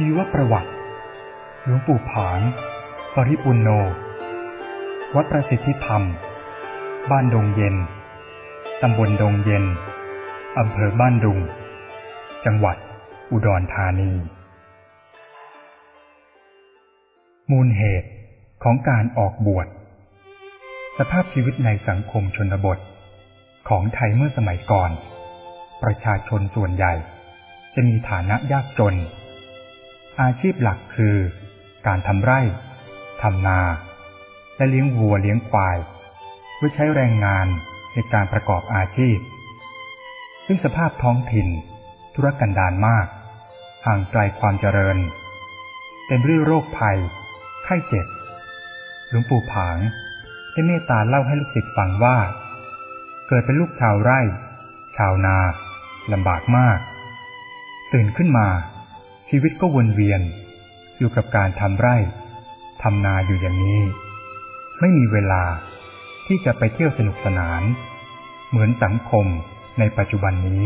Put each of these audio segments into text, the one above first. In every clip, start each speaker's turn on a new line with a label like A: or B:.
A: ชีวประวัติหลวงปู่ผาง ปริปุณโน วัดประสิทธิธรรม บ้านดงเย็น ตำบลดงเย็น อำเภอบ้านดุง จังหวัดอุดรธานี มูลเหตุของการออกบวช สภาพชีวิตในสังคมชนบท ของไทยเมื่อสมัยก่อน ประชาชนส่วนใหญ่จะมีฐานะยากจน อาชีพหลักคือ การทำไร่ทำนา และเลี้ยงวัวเลี้ยงควายเพื่อใช้แรงงานในการประกอบอาชีพ ซึ่งสภาพท้องถิ่น ธุรกันดารมาก ห่างไกลความเจริญ เต็มด้วยโรคภัย ไข้เจ็บ หลวงปู่ผางได้เมตตาเล่าให้ลูกศิษย์ฟังว่า เกิดเป็นลูกชาวไร่ ชาวนาลำบากมาก ตื่นขึ้นมา ชีวิตก็วนเวียน อยู่กับการทำไร่ทำนาอยู่อย่างนี้ ไม่มีเวลาที่จะไปเที่ยวสนุกสนาน เหมือนสังคมในปัจจุบันนี้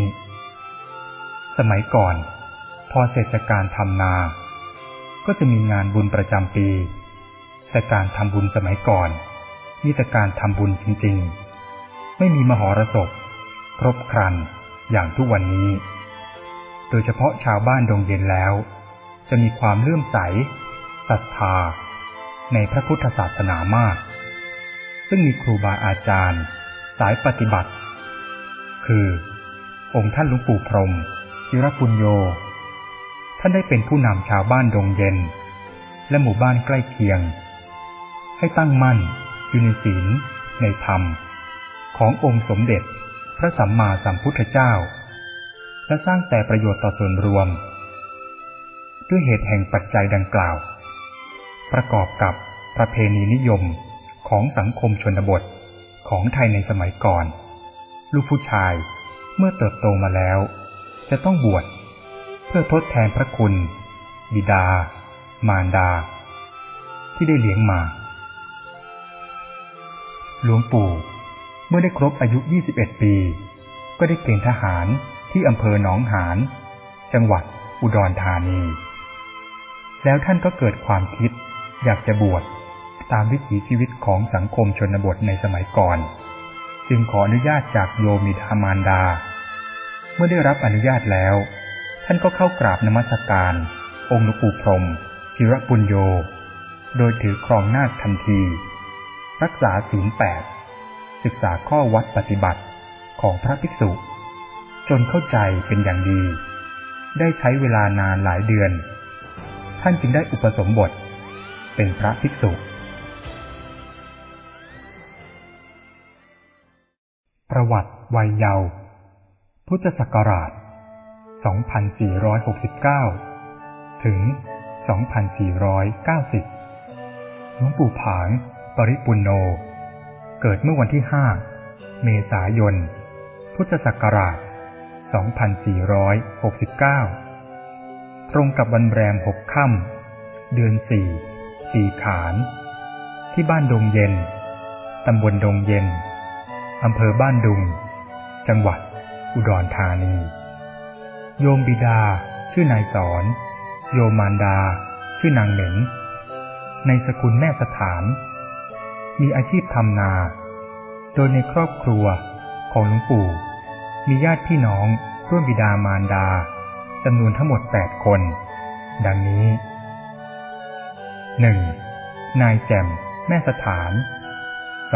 A: สมัยก่อน พอเสร็จจากการทำนา ก็จะมีงานบุญประจำปี แต่การทำบุญสมัยก่อนมีแต่การทำบุญจริง ๆ ไม่มีมหรสพครบครันอย่างทุกวันนี้ โดยเฉพาะชาวบ้านดงเย็นแล้ว จะมีความเลื่อมใสศรัทธา ในพระพุทธศาสนามาก ซึ่งมีครูบาอาจารย์ สายปฏิบัติ คือ องค์ท่านหลวงปู่พรหมจิรปุญโย ท่านได้เป็นผู้นำชาวบ้านดงเย็น และหมู่บ้านใกล้เคียง ให้ตั้งมั่นอยู่ในศีลในธรรม ขององค์สมเด็จพระสัมมาสัมพุทธเจ้า และสร้างแต่ประโยชน์ต่อส่วนรวม ด้วยเหตุแห่งปัจจัยดังกล่าว ประกอบกับประเพณีนิยมของสังคมชนบทของไทยในสมัยก่อน ลูกผู้ชายเมื่อเติบโตมาแล้ว จะต้องบวชเพื่อทดแทนพระคุณ บิดา มารดา ที่ได้เลี้ยงมา หลวงปู่เมื่อได้ครบอายุ 21 ปี ก็ได้เกณฑ์ทหาร ที่อำเภอหนองหาน จังหวัดอุดรธานี แล้วท่านก็เกิดความคิด อยากจะบวชตามวิถีชีวิตของสังคมชนบทในสมัยก่อน จึงขออนุญาตจากโยมิธามานดา เมื่อได้รับอนุญาตแล้ว ท่านก็เข้ากราบนมัสการ องค์หลวงปู่พรมจิรปุญโย โดยถือครองนาคทันที รักษาศีลแปดศึกษาข้อวัดปฏิบัติของพระภิกษุ จนเข้าใจเป็นอย่างดี ได้ใช้เวลานานหลายเดือน ท่านจึงได้อุปสมบท เป็นพระภิกษุ ประวัติวัยเยาว์พุทธศักราช 2469 ถึง 2490 หลวงปู่ผาง ปริปุณโน เกิดเมื่อวันที่ 5 เมษายน พุทธศักราช 2469 ตรงกับวันแรมหกค่ำเดือนสี่ปีขาน ที่บ้านดงเย็น ตำบลดงเย็น อำเภอบ้านดุง จังหวัด อุดรธานี โยมบิดา ชื่อนายสอน โยมมารดา ชื่อนางเหม็นในสกุลแม่สถาน มีอาชีพทำนา โดยในครอบครัวของหลวงปู่ มีญาติพี่น้องร่วมบิดามารดาจำนวนทั้งหมดแปดคน ดังนี้ 1. นายแจ่ม แม่สถาน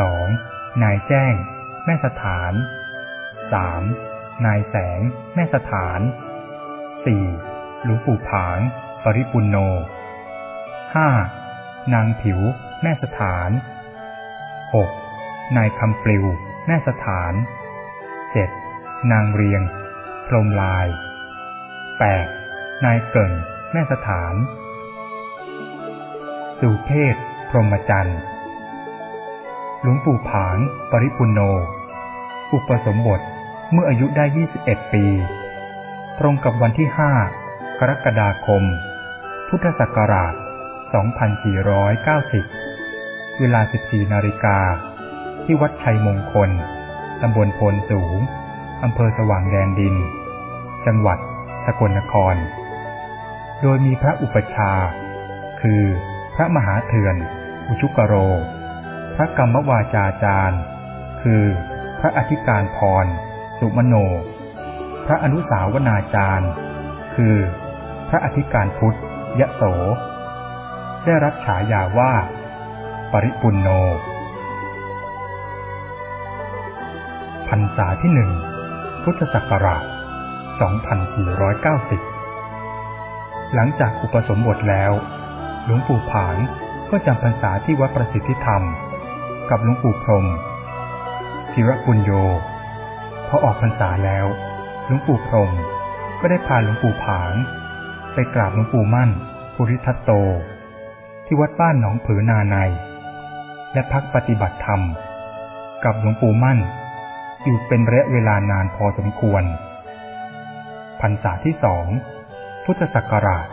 A: 2. นายแจ้ง แม่สถาน 3. นายแสง แม่สถาน 4. หลวงปู่ผาง ปริปุณโน 5. นางผิว แม่สถาน 6. นายคำปลิว แม่สถาน 7. นางเรียง พรมลาย 8. นายเก่ง แม่สถาน สุเพศพรหมจันทร์ หลวงปู่ผาง ปริปุโน อุปสมบท เมื่ออายุได้ 21 ปี ตรงกับวันที่ 5 กรกฎาคม พุทธศักราช 2490 เวลา 14 นาฬิกา ที่วัดชัยมงคล ตำบลโพนสูง อำเภอสว่างแดนดิน จังหวัด สกลนคร โดยมีพระอุปชา คือพระมหาเถื่อน อุชุกโร พระกรรมวาจาจารย์ คือพระอธิการพร สุมโน พระอนุสาวนาจารย์ คือ พระอธิการพุทธยะโส ได้รับฉายาว่า ปริปุนโนพรรษาที่หนึ่ง พุทธศักราช 2490 หลังจากอุปสมบทแล้ว หลวงปู่ผางก็จำพรรษาที่วัดประสิทธิธรรม กับหลวงปู่พรมจิรปุญโยพอออกพรรษาแล้วหลวงปู่พรมก็ได้พาหลวงปู่ผางไปกราบหลวงปู่มั่นภูริทัตโต ที่วัดบ้านหนองผือนาใน และพักปฏิบัติธรรม กับหลวงปู่มั่น อยู่เป็นระยะเวลานานพอสมควร พรรษาที่สองพุทธศักราช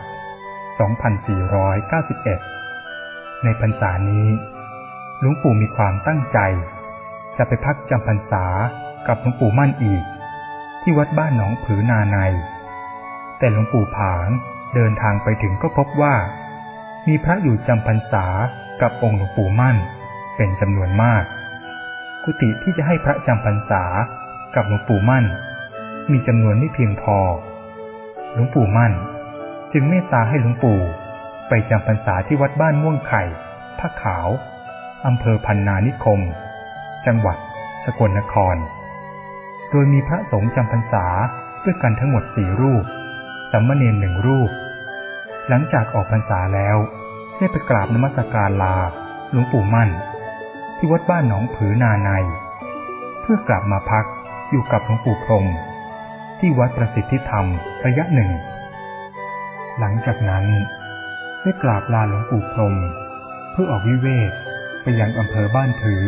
A: 2491 ในพรรษานี้หลวงปู่มีความตั้งใจ จะไปพักจำพรรษากับหลวงปู่มั่นอีก ที่วัดบ้านหนองผือนาใน แต่หลวงปู่ผางเดินทางไปถึงก็พบว่า มีพระอยู่จำพรรษากับองค์หลวงปู่มั่นเป็นจำนวนมาก กุฏิที่จะให้พระจำพรรษากับหลวงปู่มั่น มีจำนวนไม่เพียงพอ หลวงปู่มั่น จึงเมตตาให้หลวงปู่ ไปจำพรรษาที่วัดบ้านม่วงไข่พระขาวอำเภอพันนานิคม จังหวัด สกลนคร โดยมีพระสงฆ์จำพรรษาด้วยกันทั้งหมดสี่รูปสัมมเนนหนึ่งรูป หลังจากออกพรรษาแล้ว ได้ไปกราบนมัสการลาหลวงปู่มั่น ที่วัดบ้านหนองผือนาใน เพื่อกลับมาพักอยู่กับหลวงปู่พรมที่วัดประสิทธิธรรมระยะหนึ่ง หลังจากนั้นได้กราบลาหลวงปู่พรมเพื่อออกวิเวกไปยังอำเภอบ้านถือ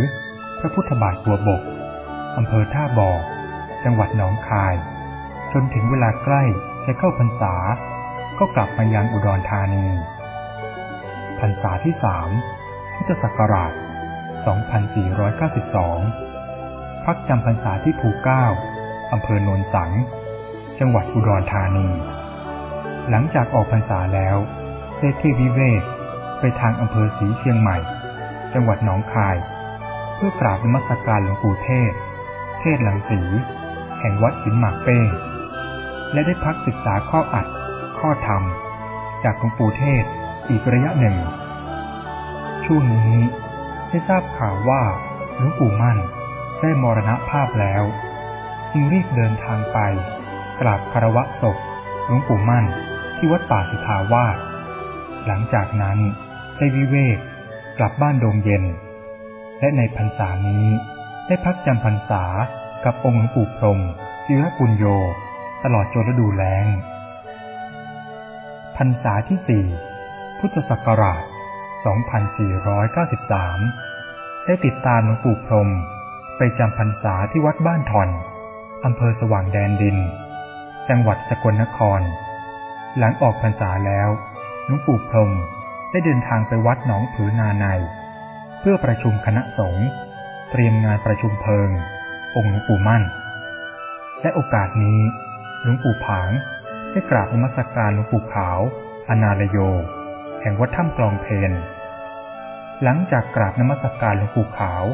A: พระพุทธบาทตัวบกอำเภอท่าบ่อจังหวัดหนองคาย จนถึงเวลาใกล้จะเข้าพรรษา ก็กลับมายังอุดรธานีพรรษาที่สามพุทธศักราช 2492 พักจำพรรษาที่ภูเก้าอำเภอโนนสัง จังหวัดอุดรธานี หลังจากออกพรรษาแล้วได้ที่วิเวกไปทางอำเภอศรีเชียงใหม่ จังหวัดหนองคาย เพื่อกราบนมัสการหลวงปู่เทศ เทศหลังสี แห่งวัดหินหมากเป้งและได้พักศึกษาข้ออัด ข้อธรรม จากหลวงปู่เทศอีกระยะหนึ่ง ช่วงนี้ ได้ทราบข่าวว่าหลวงปู่มั่นได้มรณภาพแล้ว จึงรีบเดินทางไป กราบคารวะศพหลวงปู่มั่นที่วัดป่าสุทาวาสหลังจากนั้นได้วิเวกกลับบ้านโดงเย็น และในพรรษานี้ได้พักจำพรรษากับองค์หลวงปู่พรมจิรปุญโย ตลอดจนฤดูแล้งพรรษาที่สี่พุทธศักราช 2493 ได้ติดตามหลวงปู่พรมไปจำพรรษาที่วัดบ้านทอนอำเภอสว่างแดนดิน จังหวัดสกลนคร หลังออกพรรษาแล้วหลวงปู่พรมได้เดินทางไปวัดหนองผือนาใน เพื่อประชุมคณะสงฆ์เตรียมงานประชุมเพลิง องค์หลวงปู่มั่น และโอกาสนี้หลวงปู่ผางได้กราบนมัสการหลวงปู่ขาว อนาลโย แห่งวัดถ้ำกลองเพน หลังจากกราบนมัสการหลวงปู่ขาว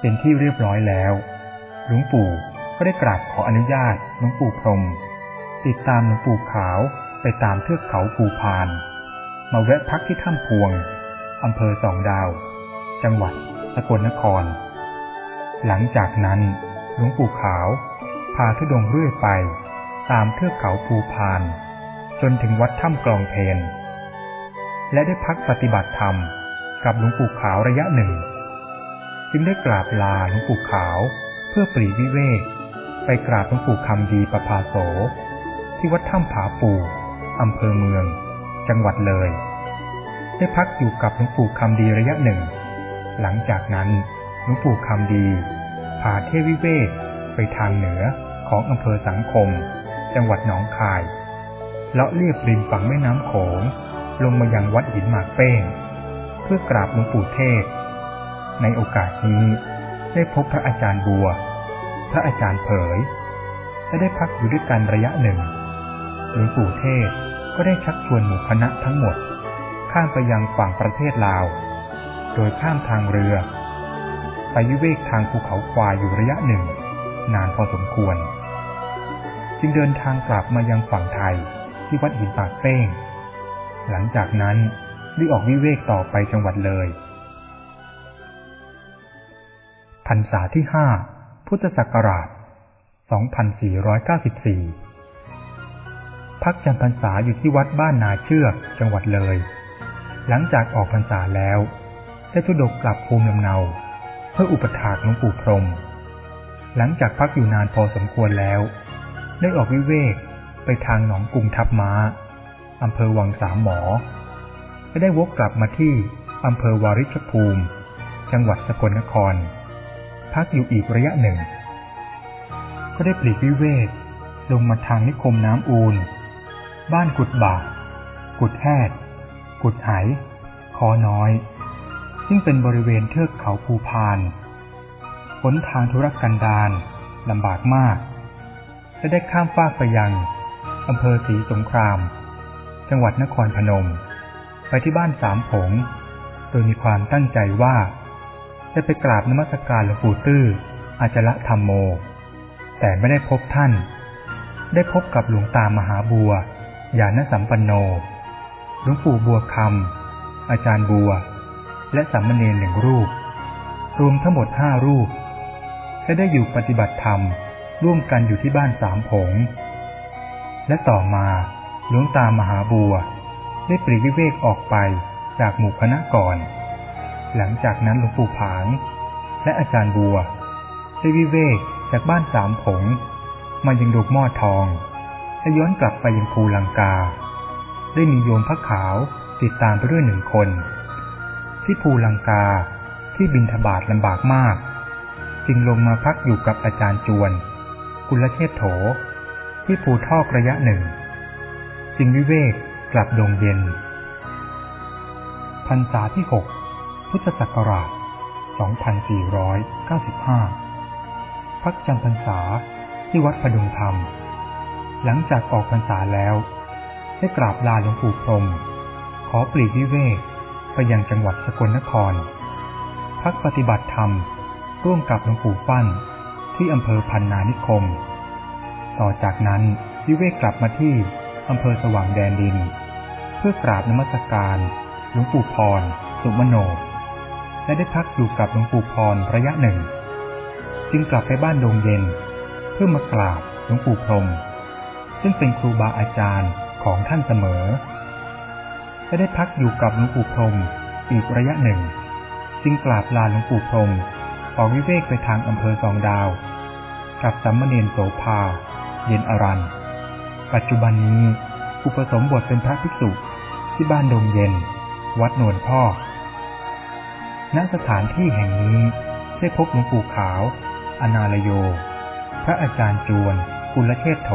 A: เป็นที่เรียบร้อยแล้ว หลวงปู่ก็ได้กราบขออนุญาตหลวงปู่พรม ติดตามหลวงปู่ขาวไปตามเทือกเขาภูพาน มาแวะพักที่ถ้ำพวงอำเภอสองดาว จังหวัดสกลนคร หลังจากนั้นหลวงปู่ขาว พาทุดงเรื่อยไป ตามเทือกเขาภูพาน จนถึงวัดถ้ำกลองเพนและได้พักปฏิบัติธรรม กับหลวงปู่ขาวระยะหนึ่ง จึงได้กราบลาหลวงปู่ขาวเพื่อปรีวิเวกไปกราบหลวงปู่คำดีประภาโส ที่วัดถ้ำผาปูอำเภอเมือง จังหวัดเลย ได้พักอยู่กับหลวงปู่คำดีระยะหนึ่ง หลังจากนั้นหลวงปู่คำดีพาเทวิเวกไปทางเหนือของอำเภอสังคม จังหวัดหนองคายเลาะเลียบริมฝั่งแม่น้ำโขงลงมายังวัดหินหมากเป้ง เพื่อกราบหลวงปู่เทศ ในโอกาสนี้ได้พบพระอาจารย์บัว พระอาจารย์เผย และได้พักอยู่ด้วยกันระยะหนึ่ง หลวงปู่เทศก็ได้ชักชวนหมู่คณะทั้งหมด ข้ามไปยังฝั่งประเทศลาว โดยข้ามทางเรือ ไปวิเวกทางภูเขาควายอยู่ระยะหนึ่ง นานพอสมควร จึงเดินทางกลับมายังฝั่งไทยที่วัดหินปากเป้ง หลังจากนั้น ได้ออกวิเวกต่อไปจังหวัดเลยพรรษาที่ห้าพุทธศักราช 2494 พักจำพรรษาอยู่ที่วัดบ้านนาเชือกจังหวัดเลย หลังจากออกพรรษาแล้ว ได้ทุดกกลับภูมิลำเนา เพื่ออุปถากหลวงปู่พรม หลังจากพักอยู่นานพอสมควรแล้ว ได้ออกวิเวกไปทางหนองกุงทับม้าอำเภอวังสามหมอ และได้วกกลับมาที่อำเภอวาริชภูมิ จังหวัดสกลนคร พักอยู่อีกระยะหนึ่ง ก็ได้ปลีกวิเวกลงมาทางนิคมน้ำอูน บ้านกุดบากุดแฮด กุดไหคอน้อย ซึ่งเป็นบริเวณเทือกเขาภูพานหนทางธุรกันดารลำบากมาก และได้ข้ามฟากไปยังอำเภอศรีสงคราม จังหวัดนครพนม ไปที่บ้านสามผง โดยมีความตั้งใจว่า จะไปกราบนมัสการหลวงปู่ตื้ออาจละธรรมโม แต่ไม่ได้พบท่าน ได้พบกับหลวงตามหาบัวญาณสัมปันโน หลวงปู่บัวคำอาจารย์บัว และสามเณรหนึ่งรูป รวมทั้งหมดห้ารูป และได้อยู่ปฏิบัติธรรมร่วมกันอยู่ที่บ้านสามผง และต่อมาหลวงตามหาบัว ได้ปรีวิเวกออกไปจากหมู่คณะก่อน หลังจากนั้นหลวงปู่ผาง และอาจารย์บัว ได้วิเวกจากบ้านสามผง มายังดกหม้อทอง และย้อนกลับไปยังภูลังกา ได้มีโยมพระขาวติดตามไปด้วยหนึ่งคน ที่ภูลังกาที่บินทบาทลำบากมาก จึงลงมาพักอยู่กับอาจารย์จวน กุลเชษโถ ที่ภูทอกระยะหนึ่ง จึงวิเวก กลับดงเย็น พรรษาที่หกพุทธศักราช 2495 พักจำพรรษาที่วัดพดุงธรรม หลังจากออกพรรษาแล้ว ได้กราบลาหลวงปู่พรม ขอปลีกวิเวกไปยังจังหวัดสกลนคร พักปฏิบัติธรรมร่วมกับหลวงปู่ฟั่นที่อำเภอพันนานิคม ต่อจากนั้นวิเวกกลับมาที่อำเภอสว่างแดนดิน พื่อกราบนมัสการหลวงปู่พร สุมโน และได้พักอยู่กับหลวงปู่พรระยะหนึ่ง จึงกลับไปบ้านดงเย็น เพื่อมากราบหลวงปู่พรม ซึ่งเป็นครูบาอาจารย์ของท่านเสมอ และได้พักอยู่กับหลวงปู่พรมอีกระยะหนึ่ง จึงกราบลาหลวงปู่พรมออกวิเวกไปทางอำเภอสองดาว กับสัมมเนนโสภา เย็นอรันปัจจุบันนี้อุปสมบทเป็นพระภิกษุ ที่บ้านดงเย็น วัดโนนพ่อ ณ สถานที่แห่งนี้ได้พบหลวงปู่ขาว อนาลโย พระอาจารย์จวน กุลเชษโถ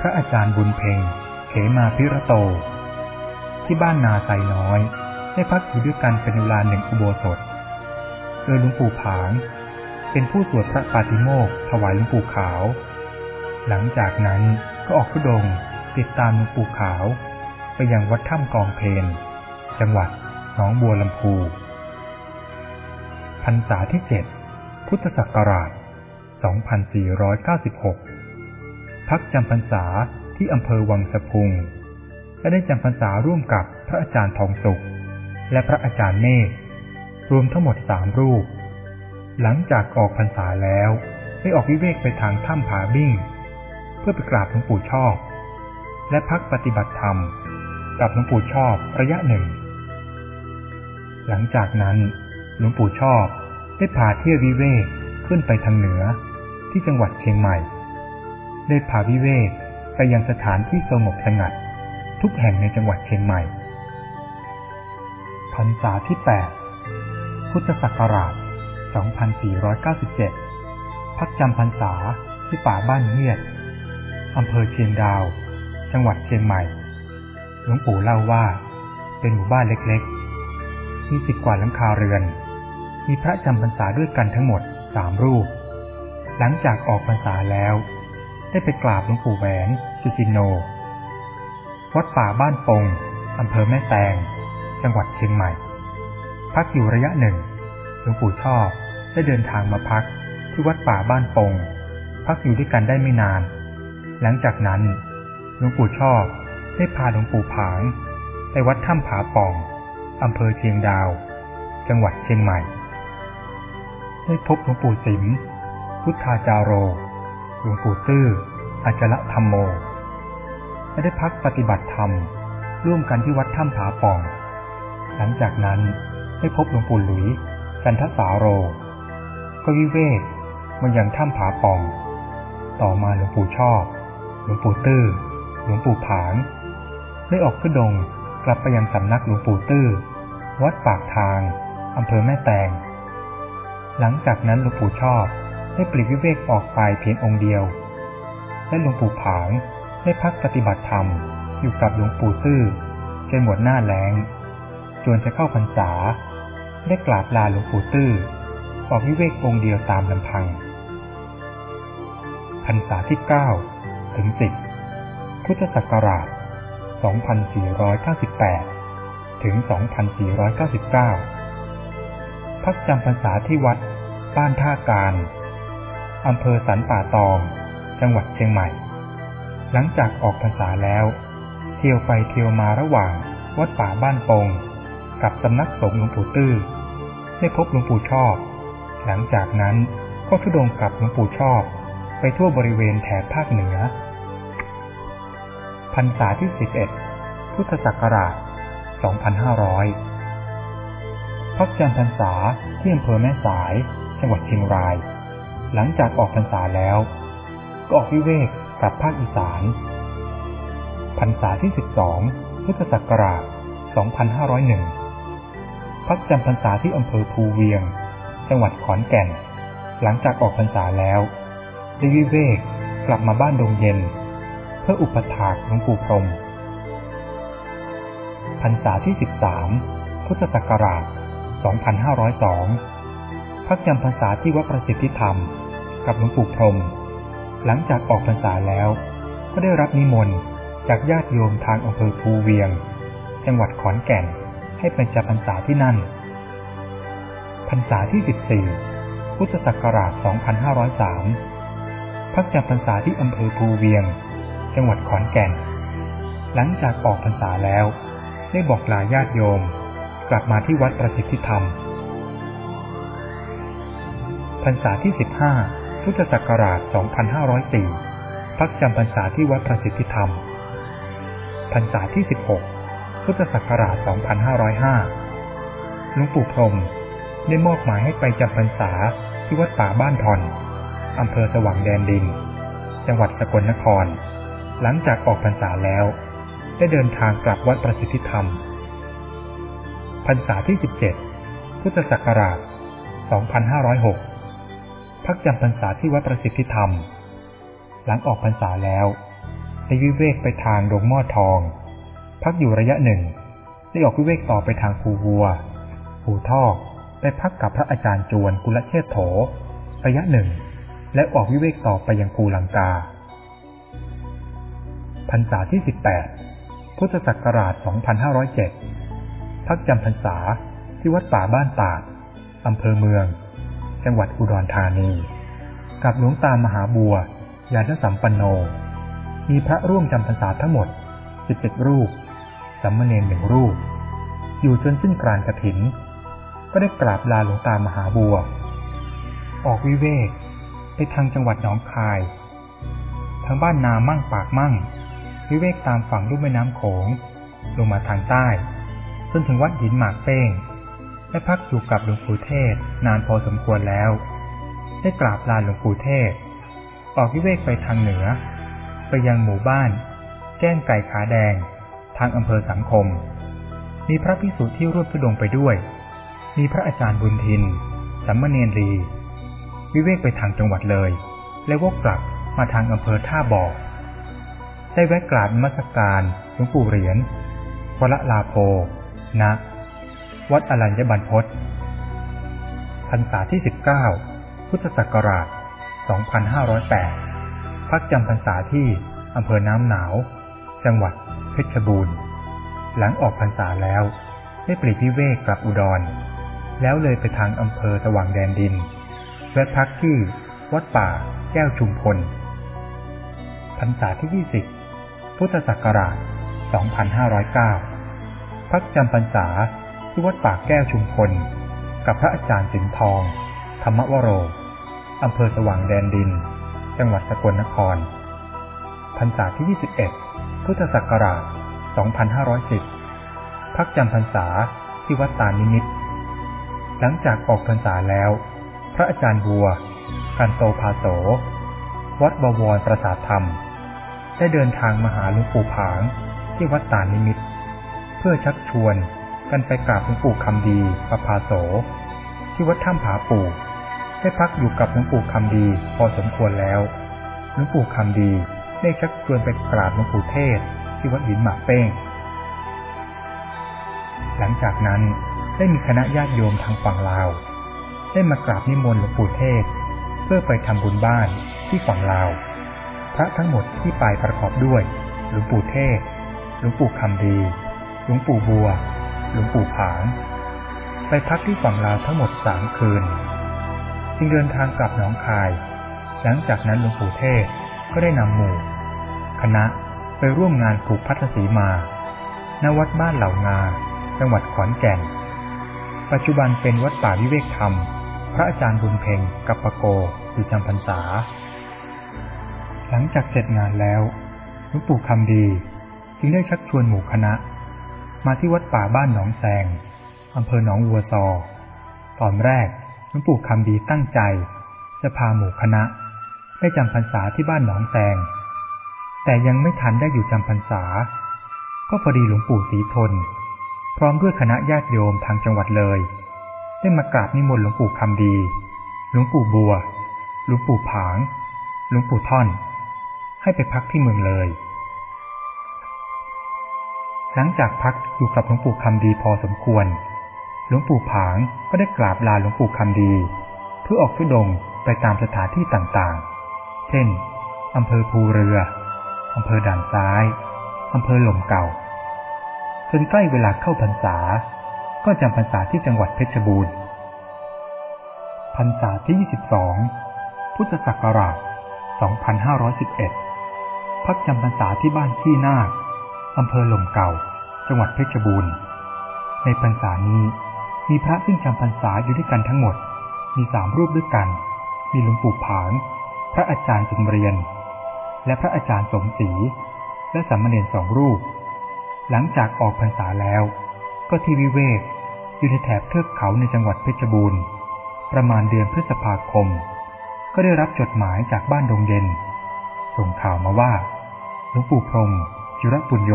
A: พระอาจารย์บุญเพ็ง เขมาพิระโต ที่บ้านนาไซน้อย ได้พักอยู่ด้วยกันเป็นเวลาหนึ่งอุโบสถ โดยหลวงปู่ผาง เป็นผู้สวดพระปาติโมกถวายหลวงปู่ขาว หลังจากนั้นก็ออกทุดงติดตามหลวงปู่ขาว ไปยังวัดถ้ำกองเพนจังหวัดหนองบัวลำพูพรรษาที่เจ็ดพุทธศักราช 2496 พักจำพรรษาที่อำเภอวังสะพุง และได้จำพรรษาร่วมกับพระอาจารย์ทองสุข และพระอาจารย์เมฆรวมทั้งหมดสามรูป หลังจากออกพรรษาแล้วได้ออกวิเวกไปทางถ้ำผาบิ้ง เพื่อไปกราบหลวงปู่ชอบ และพักปฏิบัติธรรม กับหลวงปู่ชอบระยะหนึ่ง หลังจากนั้นหลวงปู่ชอบได้พาเที่ยววิเวกขึ้นไปทางเหนือที่จังหวัดเชียงใหม่ ได้พาวิเวกไปยังสถานที่สงบสงัด ทุกแห่งในจังหวัดเชียงใหม่พรรษาที่ 8 พุทธศักราช 2497 พักจำพรรษาที่ป่าบ้านเฮียดอำเภอเชียงดาว จังหวัดเชียงใหม่ หลวงปู่เล่าว่า เป็นหมู่บ้านเล็กๆ มีสิบกว่าหลังคาเรือน มีพระจำพรรษาด้วยกันทั้งหมดสามรูป หลังจากออกพรรษาแล้ว ได้ไปกราบหลวงปู่แหวนจุจินโนวัดป่าบ้านปงอำเภอแม่แตง จังหวัดเชียงใหม่ พักอยู่ระยะหนึ่ง หลวงปู่ชอบได้เดินทางมาพักที่วัดป่าบ้านปง พักอยู่ด้วยกันได้ไม่นาน หลังจากนั้นหลวงปู่ชอบ ได้พาหลวงปู่ผาง ไปวัดถ้ำผาป่องอำเภอเชียงดาว จังหวัดเชียงใหม่ ได้พบหลวงปู่สิม พุทธาจาโร หลวงปู่ตื้ออาจละธรรมโม และได้พักปฏิบัติธรรม ร่วมกันที่วัดถ้ำผาป่อง หลังจากนั้นได้พบหลวงปู่หลุย จันทสาโร ก็วิเวกมายังถ้ำผาป่อง ต่อมาหลวงปู่ชอบ หลวงปู่ตื้อ หลวงปู่ผาง ได้ออกขึ้นดงกลับไปยังสำนักหลวงปู่ตื้อ วัดปากทาง อำเภอแม่แตง หลังจากนั้นหลวงปู่ชอบได้ปลีกวิเวกออกไปเพียงองค์เดียว และหลวงปู่ผางได้พักปฏิบัติธรรมอยู่กับหลวงปู่ตื้อจนหมดหน้าแล้งจนจะเข้าพรรษา ได้กราบลาหลวงปู่ตื้อ ออกวิเวกองค์เดียวตามลำพัง พรรษาที่ 9 ถึง 10 พุทธศักราช 2498 ถึง 2499 พักจำพรรษาที่วัดบ้านท่าการอำเภอสันป่าตอง จังหวัดเชียงใหม่ หลังจากออกพรรษาแล้ว เที่ยวไปเที่ยวมาระหว่างวัดป่าบ้านปง กับสำนักสงฆ์หลวงปู่ตื้อ ได้พบหลวงปู่ชอบ หลังจากนั้นก็ทุดงกับหลวงปู่ชอบ ไปทั่วบริเวณแถบภาคเหนือ พรรษาที่ 11 พุทธศักราช 2500 พักจำพรรษาที่อำเภอแม่สาย จังหวัดเชียงราย หลังจากออกพรรษาแล้ว ก็ออกวิเวกกลับภาคอีสาน พรรษาที่ 12 พุทธศักราช 2501 พักจำพรรษาที่อำเภอภูเวียง จังหวัดขอนแก่น หลังจากออกพรรษาแล้ว ได้วิเวกกลับมาบ้านดงเย็น เพื่ออุปถากหลวงปู่พรมพรรษาที่ 13 พุทธศักราช 2502 พักจำพรรษาที่วัดประสิทธิธรรม กับหลวงปู่พรม หลังจากออกพรรษาแล้ว ก็ได้รับนิมนต์จากญาติโยมทางอำเภอภูเวียง จังหวัดขอนแก่นให้เป็นจำพรรษาที่นั่น พรรษาที่ 14 พุทธศักราช 2503 พักจำพรรษาที่อำเภอภูเวียง จังหวัดขอนแก่น หลังจากออกพรรษาแล้ว ได้บอกลาญาติโยม กลับมาที่วัดประสิทธิธรรม พรรษาที่ 15 พุทธศักราช 2504 พักจำพรรษาที่วัดประสิทธิธรรม พรรษาที่ 16 พุทธศักราช 2505 หลวงปู่พรมได้มอบหมายให้ไปจำพรรษาที่วัดป่าบ้านทอน อำเภอสว่างแดนดิน จังหวัดสกลนคร หลังจากออกพรรษาแล้ว ได้เดินทางกลับวัดประสิทธิธรรม พรรษาที่ 17 พุทธศักราช 2506 พักจำพรรษาที่วัดประสิทธิธรรม หลังออกพรรษาแล้วได้วิเวกไปทางดงหม้อทอง พักอยู่ระยะหนึ่ง ได้ออกวิเวกต่อไปทางภูวัว ภูทอกได้พักกับพระอาจารย์จวนกุลเชษโถ ระยะหนึ่ง และออกวิเวกต่อไปยังภูลังกา พรรษาที่ 18 พุทธศักราช 2507 พักจำพรรษาที่วัดป่าบ้านตาดอำเภอเมือง จังหวัดอุดรธานี กับหลวงตามหาบัวยานสัมปันโน มีพระร่วมจำพรรษาทั้งหมด 17 รูปสัมมเนรหนึ่งรูป อยู่จนสิ้นกรานกฐิน ก็ได้กราบลาหลวงตามหาบัว ออกวิเวกไปทางจังหวัดหนองคาย ทางบ้านนามั่งปากมั่ง วิเวกตามฝั่งลุ่มแม่น้ำโขง ลงมาทางใต้ จนถึงวัดหินหมากเป้งได้พักอยู่กับหลวงปู่เทศนานพอสมควรแล้ว ได้กราบลาหลวงปู่เทศ ออกวิเวกไปทางเหนือ ไปยังหมู่บ้านแก้งไก่ขาแดง ทางอำเภอสังคม มีพระพิสุที่ร่วมทุดงไปด้วย มีพระอาจารย์บุญทินสัมมเนรี วิเวกไปทางจังหวัดเลย และวกกลับมาทางอำเภอท่าบ่อ ได้แวะกราบมัสการหลวงปู่เหรียญวรลาโพณวัดอรัญญบันพศพรรษาที่ 19 พุทธศักราช 2508 พักจำพรรษาที่อำเภอน้ำหนาว จังหวัดเพชรบูรณ์ หลังออกพรรษาแล้ว ได้ปลีกพิเวกกลับอุดร แล้วเลยไปทางอำเภอสว่างแดนดิน แวะพักที่วัดป่าแก้วชุมพลพรรษาที่ 20 พุทธศักราช 2509 พักจำพรรษาที่วัดป่าแก้วชุมพล กับพระอาจารย์สิงห์ทอง ธรรมวโร อำเภอสว่างแดนดิน จังหวัดสกลนคร พรรษาที่ 21 พุทธศักราช 2510 พักจำพรรษาที่วัดตานิมิต หลังจากออกพรรษาแล้ว พระอาจารย์บัว กันโตภาโส วัดบวรประสาทธรรม ได้เดินทางมาหาหลวงปู่ผางที่วัดตานิมิต เพื่อชักชวนกันไปกราบหลวงปู่คำดีประภาโส ที่วัดถ้ำผาปู่ ได้พักอยู่กับหลวงปู่คำดีพอสมควรแล้วหลวงปู่คำดีได้ชักชวนไปกราบหลวงปู่เทศ ที่วัดหินหมากเป้ง หลังจากนั้นได้มีคณะญาติโยมทางฝั่งลาว ได้มากราบนิมนต์หลวงปู่เทศ เพื่อไปทำบุญบ้านที่ฝั่งลาว พระทั้งหมดที่ไปประกอบด้วยหลวงปู่เทศหลวงปู่คำดี หลวงปู่บัว หลวงปู่ผาง ไปพักที่ฝั่งลาวทั้งหมดสามคืน จึงเดินทางกลับหนองคาย หลังจากนั้นหลวงปู่เทศก็ได้นำหมู่ คณะไปร่วมงานผูกพัทสีมา ณ วัดบ้านเหล่างา จังหวัดขอนแก่น ปัจจุบันเป็นวัดป่าวิเวกธรรม พระอาจารย์บุญเพ็งกับปะโกอยู่จำพรรษา หลังจากเสร็จงานแล้วหลวงปู่คำดี จึงได้ชักชวนหมู่คณะ มาที่วัดป่าบ้านหนองแซงอำเภอหนองวัวซอ ตอนแรกหลวงปู่คำดีตั้งใจ จะพาหมู่คณะไปจำพรรษาที่บ้านหนองแซงแต่ยังไม่ทันได้อยู่จำพรรษา ก็พอดีหลวงปู่ศรีทน พร้อมด้วยคณะญาติโยมทางจังหวัดเลย ได้มากราบนิมนต์หลวงปู่คำดี หลวงปู่บัว หลวงปู่ผาง หลวงปู่ท่อน ให้ไปพักที่เมืองเลย หลังจากพักอยู่กับหลวงปู่คำดีพอสมควร หลวงปู่ผางก็ได้กราบลาหลวงปู่คำดี เพื่อออกทุดงไปตามสถานที่ต่างๆ เช่น อำเภอภูเรือ อำเภอด่านซ้าย อำเภอหล่มเก่า จนใกล้เวลาเข้าพรรษา ก็จำพรรษาที่จังหวัดเพชรบูรณ์ พรรษาที่ 22 พุทธศักราช 2511 พักจำพรรษาที่บ้านขี้นาคอำเภอหล่มเก่า จังหวัดเพชรบูรณ์ ในพรรษานี้มีพระซึ่งจำพรรษาอยู่ด้วยกันทั้งหมด มีสามรูปด้วยกัน มีหลวงปู่ผาง พระอาจารย์จำเรียน และพระอาจารย์สมศรี และสามเณรสองรูป หลังจากออกพรรษาแล้ว ก็ที่วิเวกอยู่ในแถบเทือกเขาในจังหวัดเพชรบูรณ์ ประมาณเดือนพฤษภาคม ก็ได้รับจดหมายจากบ้านดงเย็น ส่งข่าวมาว่าหลวงปู่พรมจิรปุญโญ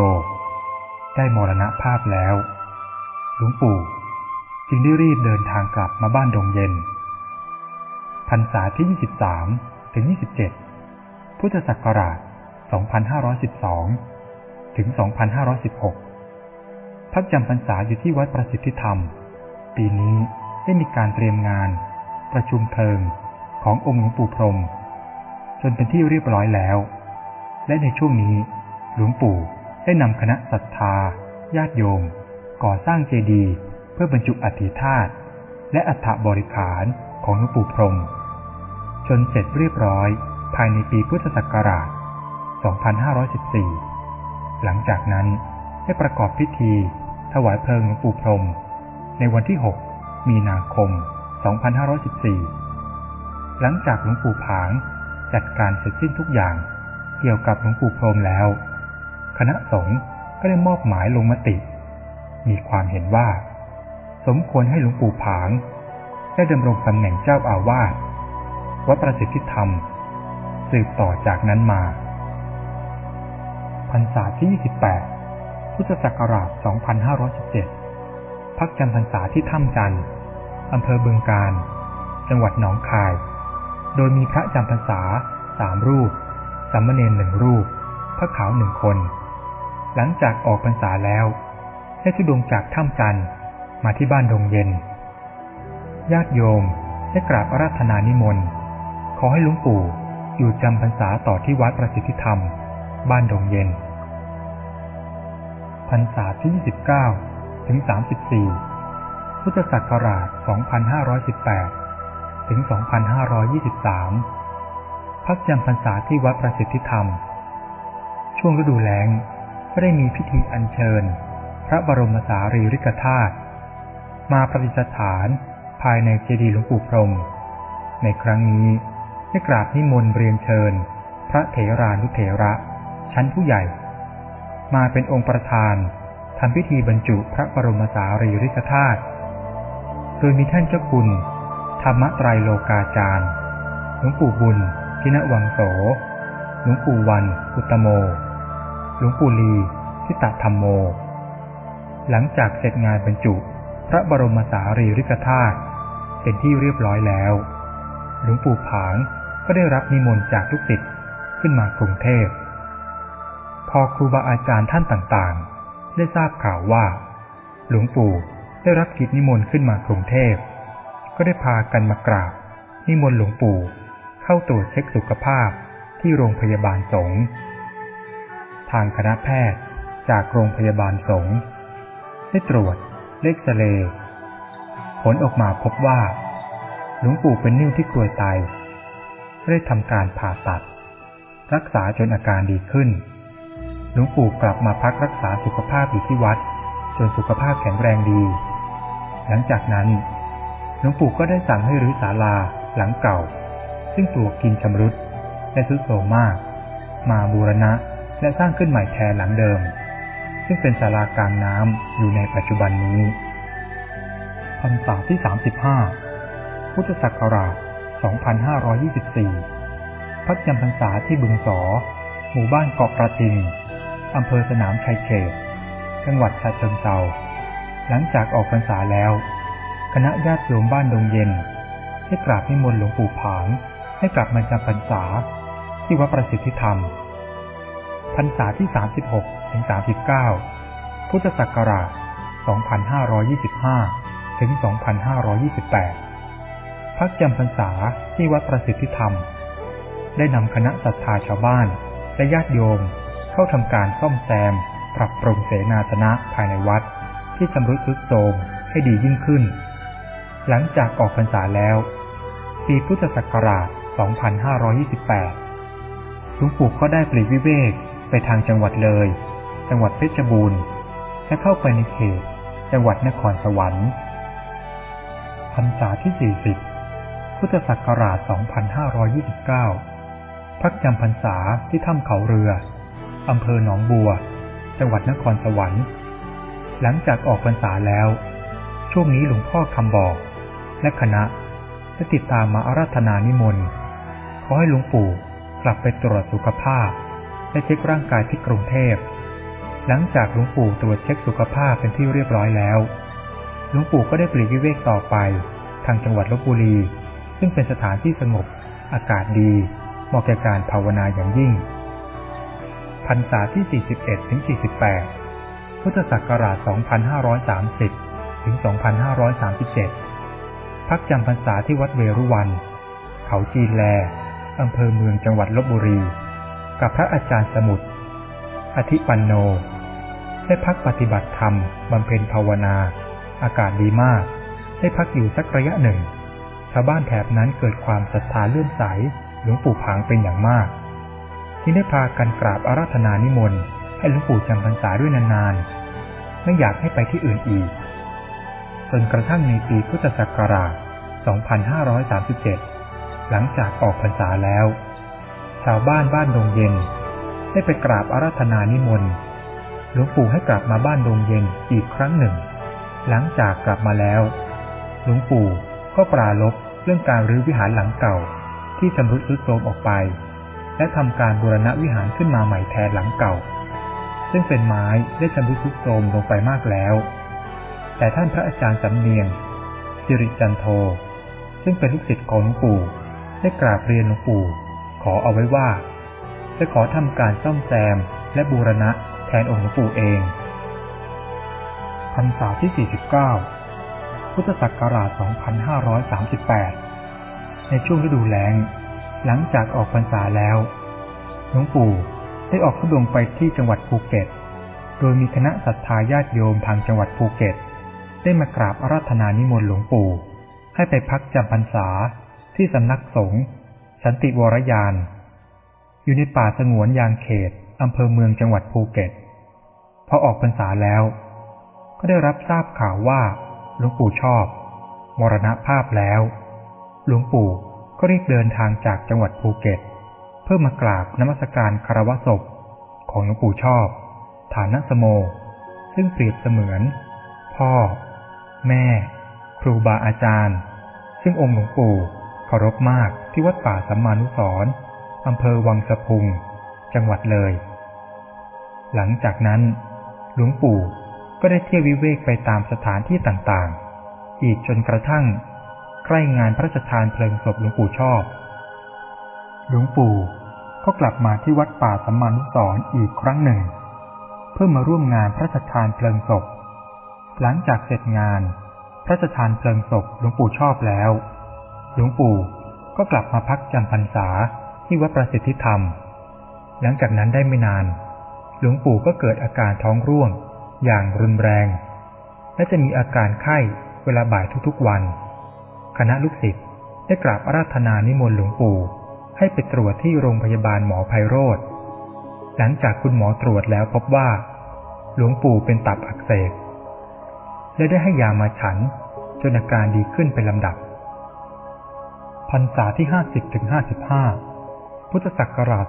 A: ได้มรณภาพแล้วหลวงปู่จึงได้รีบเดินทางกลับมาบ้านดงเย็นพรรษาที่ 23 ถึง 27 พุทธศักราช 2512 ถึง 2516 พักจำพรรษาอยู่ที่วัดประสิทธิธรรม ปีนี้ได้มีการเตรียมงาน ประชุมเพลิงขององค์หลวงปู่พรม จนเป็นที่เรียบร้อยแล้ว และในช่วงนี้หลวงปู่ได้นำคณะศรัทธา ญาติโยม ก่อสร้างเจดีย์เพื่อบรรจุอัฐิธาตุและอัฐบริขารของหลวงปู่พรม จนเสร็จเรียบร้อยภายในปีพุทธศักราช 2514 หลังจากนั้นได้ประกอบพิธีถวายเพลิงหลวงปู่พรม ในวันที่ 6 มีนาคม 2514 หลังจากหลวงปู่ผาง จัดการเสร็จสิ้นทุกอย่าง เกี่ยวกับหลวงปู่พรมแล้ว คณะสงฆ์ก็ได้มอบหมายลงมติ มีความเห็นว่า สมควรให้หลวงปู่ผาง ได้ดำรงตำแหน่งเจ้าอาวาสวัดประสิทธิธรรม สืบต่อจากนั้นมาพรรษาที่ 28 พุทธศักราช 2517 พักจำพรรษาที่ถ้ำจันทร์อำเภอเบึงการ จังหวัดหนองคาย โดยมีพระจำพรรษาสามรูปสามเณรหนึ่งรูป พระขาวหนึ่งคน หลังจากออกพรรษาแล้ว ได้ทุดงจากถ้ำจันทร์มาที่บ้านดงเย็น ญาติโยมได้กราบอาราธนานิมนต์ ขอให้หลวงปู่อยู่จำพรรษาต่อที่วัดประสิทธิธรรม บ้านดงเย็น พรรษาที่ 29 ถึง 34 พุทธศักราช 2518 ถึง 2523 พักจำพรรษาที่วัดประสิทธิธรรม ช่วงฤดูแล้งก็ได้มีพิธีอัญเชิญ พระบรมสารีริกธาตุมาประดิษฐานภายในเจดีย์หลวงปู่พรม ในครั้งนี้ได้กราบนิมนต์เรียนเชิญ พระเถรานุเถระ ชั้นผู้ใหญ่ มาเป็นองค์ประธานทำพิธีบรรจุพระบรมสารีริกธาตุโดยมีท่านเจ้าคุณ รรมไตรโลกาจารย์ หลวงปู่บุญ ชินวังโส หลวงปู่วัน อุตโม หลวงปู่ลีทิตธรรมโม หลังจากเสร็จงานบรรจุ พระบรมสารีริกธาตุเป็นที่เรียบร้อยแล้ว หลวงปู่ผางก็ได้รับนิมนต์จากลูกศิษย์ขึ้นมากรุงเทพ พอครูบาอาจารย์ท่านต่างๆ ได้ทราบข่าวว่า หลวงปู่ได้รับกิจนิมนต์ขึ้นมากรุงเทพ ก็ได้พากันมากราบ นิมนต์หลวงปู่ เข้าตรวจเช็คสุขภาพที่โรงพยาบาลสงฆ์ทางคณะแพทย์จากโรงพยาบาลสงฆ์ได้ตรวจเล็กซเรย์ผลออกมาพบว่า หลวงปู่เป็นนิ้วที่กลวยไตได้ทำการผ่าตัด รักษาจนอาการดีขึ้น หลวงปู่กลับมาพักรักษาสุขภาพอยู่ที่วัด จนสุขภาพแข็งแรงดี หลังจากนั้น หลวงปู่ก็ได้สั่งให้รื้อศาลาหลังเก่า ซึ่งปลวกกินชำรุดและสุดโทรมมาก มาบูรณะและสร้างขึ้นใหม่แทนหลังเดิม ซึ่งเป็นศาลากลางน้ำอยู่ในปัจจุบันนี้พรรษาที่ 35 พุทธศักราช 2524 พักจำพรรษาที่บึงสอ หมู่บ้านเกาะประทิงอำเภอสนามชัยเขต จังหวัดฉะเชิงเทราหลังจากออกพรรษาแล้ว ณะญาติโยมบ้านดงเย็นได้กราบนิมนต์หลวงปู่ผาง ให้กลับมาจำพรรษา ที่วัดประสิทธิธรรม พรรษาที่ 36ถึง39 พุทธศักราช 2525 ถึง 2528 พักจำพรรษาที่วัดประสิทธิธรรม ได้นำคณะศรัทธาชาวบ้าน และญาติโยมเข้าทำการซ่อมแซม ปรับปรุงเสนาสนะภายในวัด ที่ชำรุดทรุดโทรมให้ดียิ่งขึ้น หลังจากออกพรรษาแล้ว ปีพุทธศักราช 2528 หลวงปู่ก็ได้ปลีกวิเวกไปทางจังหวัดเลย จังหวัดเพชรบูรณ์และเข้าไปในเขต จังหวัดนครสวรรค์พรรษาที่ 40 พุทธศักราช 2529 พักจำพรรษาที่ถ้ำเขาเรือ อำเภอหนองบัว จังหวัดนครสวรรค์ หลังจากออกพรรษาแล้ว ช่วงนี้หลวงพ่อคำบอก และคณะได้ติดตามมาอาราธนานิมนต์ขอให้หลวงปู่กลับไปตรวจสุขภาพ และเช็คร่างกายที่กรุงเทพ หลังจากหลวงปู่ตรวจเช็คสุขภาพเป็นที่เรียบร้อยแล้วหลวงปู่ก็ได้ปลีกวิเวกต่อไป ทางจังหวัดลบบุรี ซึ่งเป็นสถานที่สงบ อากาศดีเหมาะแก่การภาวนาอย่างยิ่งพรรษาที่ 41ถึง48 พุทธศักราช 2530ถึง2537 พักจำพรรษาที่วัดเวรุวัน เขาจีนแลอำเภอเมืองจังหวัดลบบุรี กับพระอาจารย์สมุทรอธิปันโน ได้พักปฏิบัติธรรมบำเพ็ญภาวนา อากาศดีมาก ได้พักอยู่สักระยะหนึ่ง ชาวบ้านแถบนั้นเกิดความศรัทธาเลื่อมใสหลวงปู่ผางเป็นอย่างมากจึงได้พากันกราบอาราธนานิมนต์ให้หลวงปู่จำพรรษาด้วยนานๆ ไม่อยากให้ไปที่อื่นอีก จนกระทั่งในปีพุทธศักราช 2537 หลังจากออกพรรษาแล้ว ชาวบ้านบ้านดงเย็น ได้ไปกราบอาราธนานิมนต์หลวงปู่ให้กลับมาบ้านดงเย็นอีกครั้งหนึ่ง หลังจากกลับมาแล้ว หลวงปู่ก็ปราลบเรื่องการรื้อวิหารหลังเก่าที่ชำรุดทรุดโทรมออกไป และทำการบูรณะวิหารขึ้นมาใหม่แทนหลังเก่า ซึ่งเป็นไม้ได้ชำรุดทรุดโทรมลงไปมากแล้ว แต่ท่านพระอาจารย์สำเนียงจิริจันโท ซึ่งเป็นลูกศิษย์ของหลวงปู่ได้กราบเรียนหลวงปู่ ขอเอาไว้ว่า จะขอทำการซ่อมแซมและบูรณะแทนองค์หลวงปู่เองพรรษาที่ 49 พุทธศักราช 2538 ในช่วงฤดูแล้ง หลังจากออกพรรษาแล้ว หลวงปู่ได้ออกทุดงไปที่จังหวัดภูเก็ต โดยมีคณะศรัทธาญาติโยมทางจังหวัดภูเก็ต ได้มากราบอาราธนานิมนต์หลวงปู่ ให้ไปพักจำพรรษาที่สำนักสงฆ์สันติวรยาน อยู่ในป่าสงวนยางเขตอำเภอเมืองจังหวัดภูเก็ต พอออกพรรษาแล้ว ก็ได้รับทราบข่าวว่าหลวงปู่ชอบ มรณภาพแล้ว หลวงปู่ก็รีบเดินทางจากจังหวัดภูเก็ต เพื่อมากราบนมัสการคารวะศพของหลวงปู่ชอบ ฐานะสโม ซึ่งเปรียบเสมือน พ่อ แม่ ครูบาอาจารย์ ซึ่งองค์หลวงปู่เคารพมากที่วัดป่าสัมมานุสรอำเภอวังสะพุง จังหวัดเลย หลังจากนั้น หลวงปู่ก็ได้เที่ยววิเวกไปตามสถานที่ต่างๆ อีกจนกระทั่ง ใกล้งานพระราชทานเพลิงศพหลวงปู่ชอบ หลวงปู่ก็กลับมาที่วัดป่าสัมมานุสรอีกครั้งหนึ่ง เพื่อมาร่วมงานพระราชทานเพลิงศพ หลังจากเสร็จงาน พระราชทานเพลิงศพหลวงปู่ชอบแล้ว หลวงปู่ก็กลับมาพักจำพรรษาที่วัดประสิทธิธรรม หลังจากนั้นได้ไม่นาน หลวงปู่ก็เกิดอาการท้องร่วง อย่างรุนแรง และจะมีอาการไข้เวลาบ่ายทุกๆวัน คณะลูกศิษย์ได้กราบอาราธนานิมนต์หลวงปู่ให้ไปตรวจที่โรงพยาบาลหมอไพโรธ หลังจากคุณหมอตรวจแล้วพบว่า หลวงปู่เป็นตับอักเสบ และได้ให้ยามาฉัน จนอาการดีขึ้นเป็นลำดับ พรรษาที่ 50ถึง55 พุทธศักราช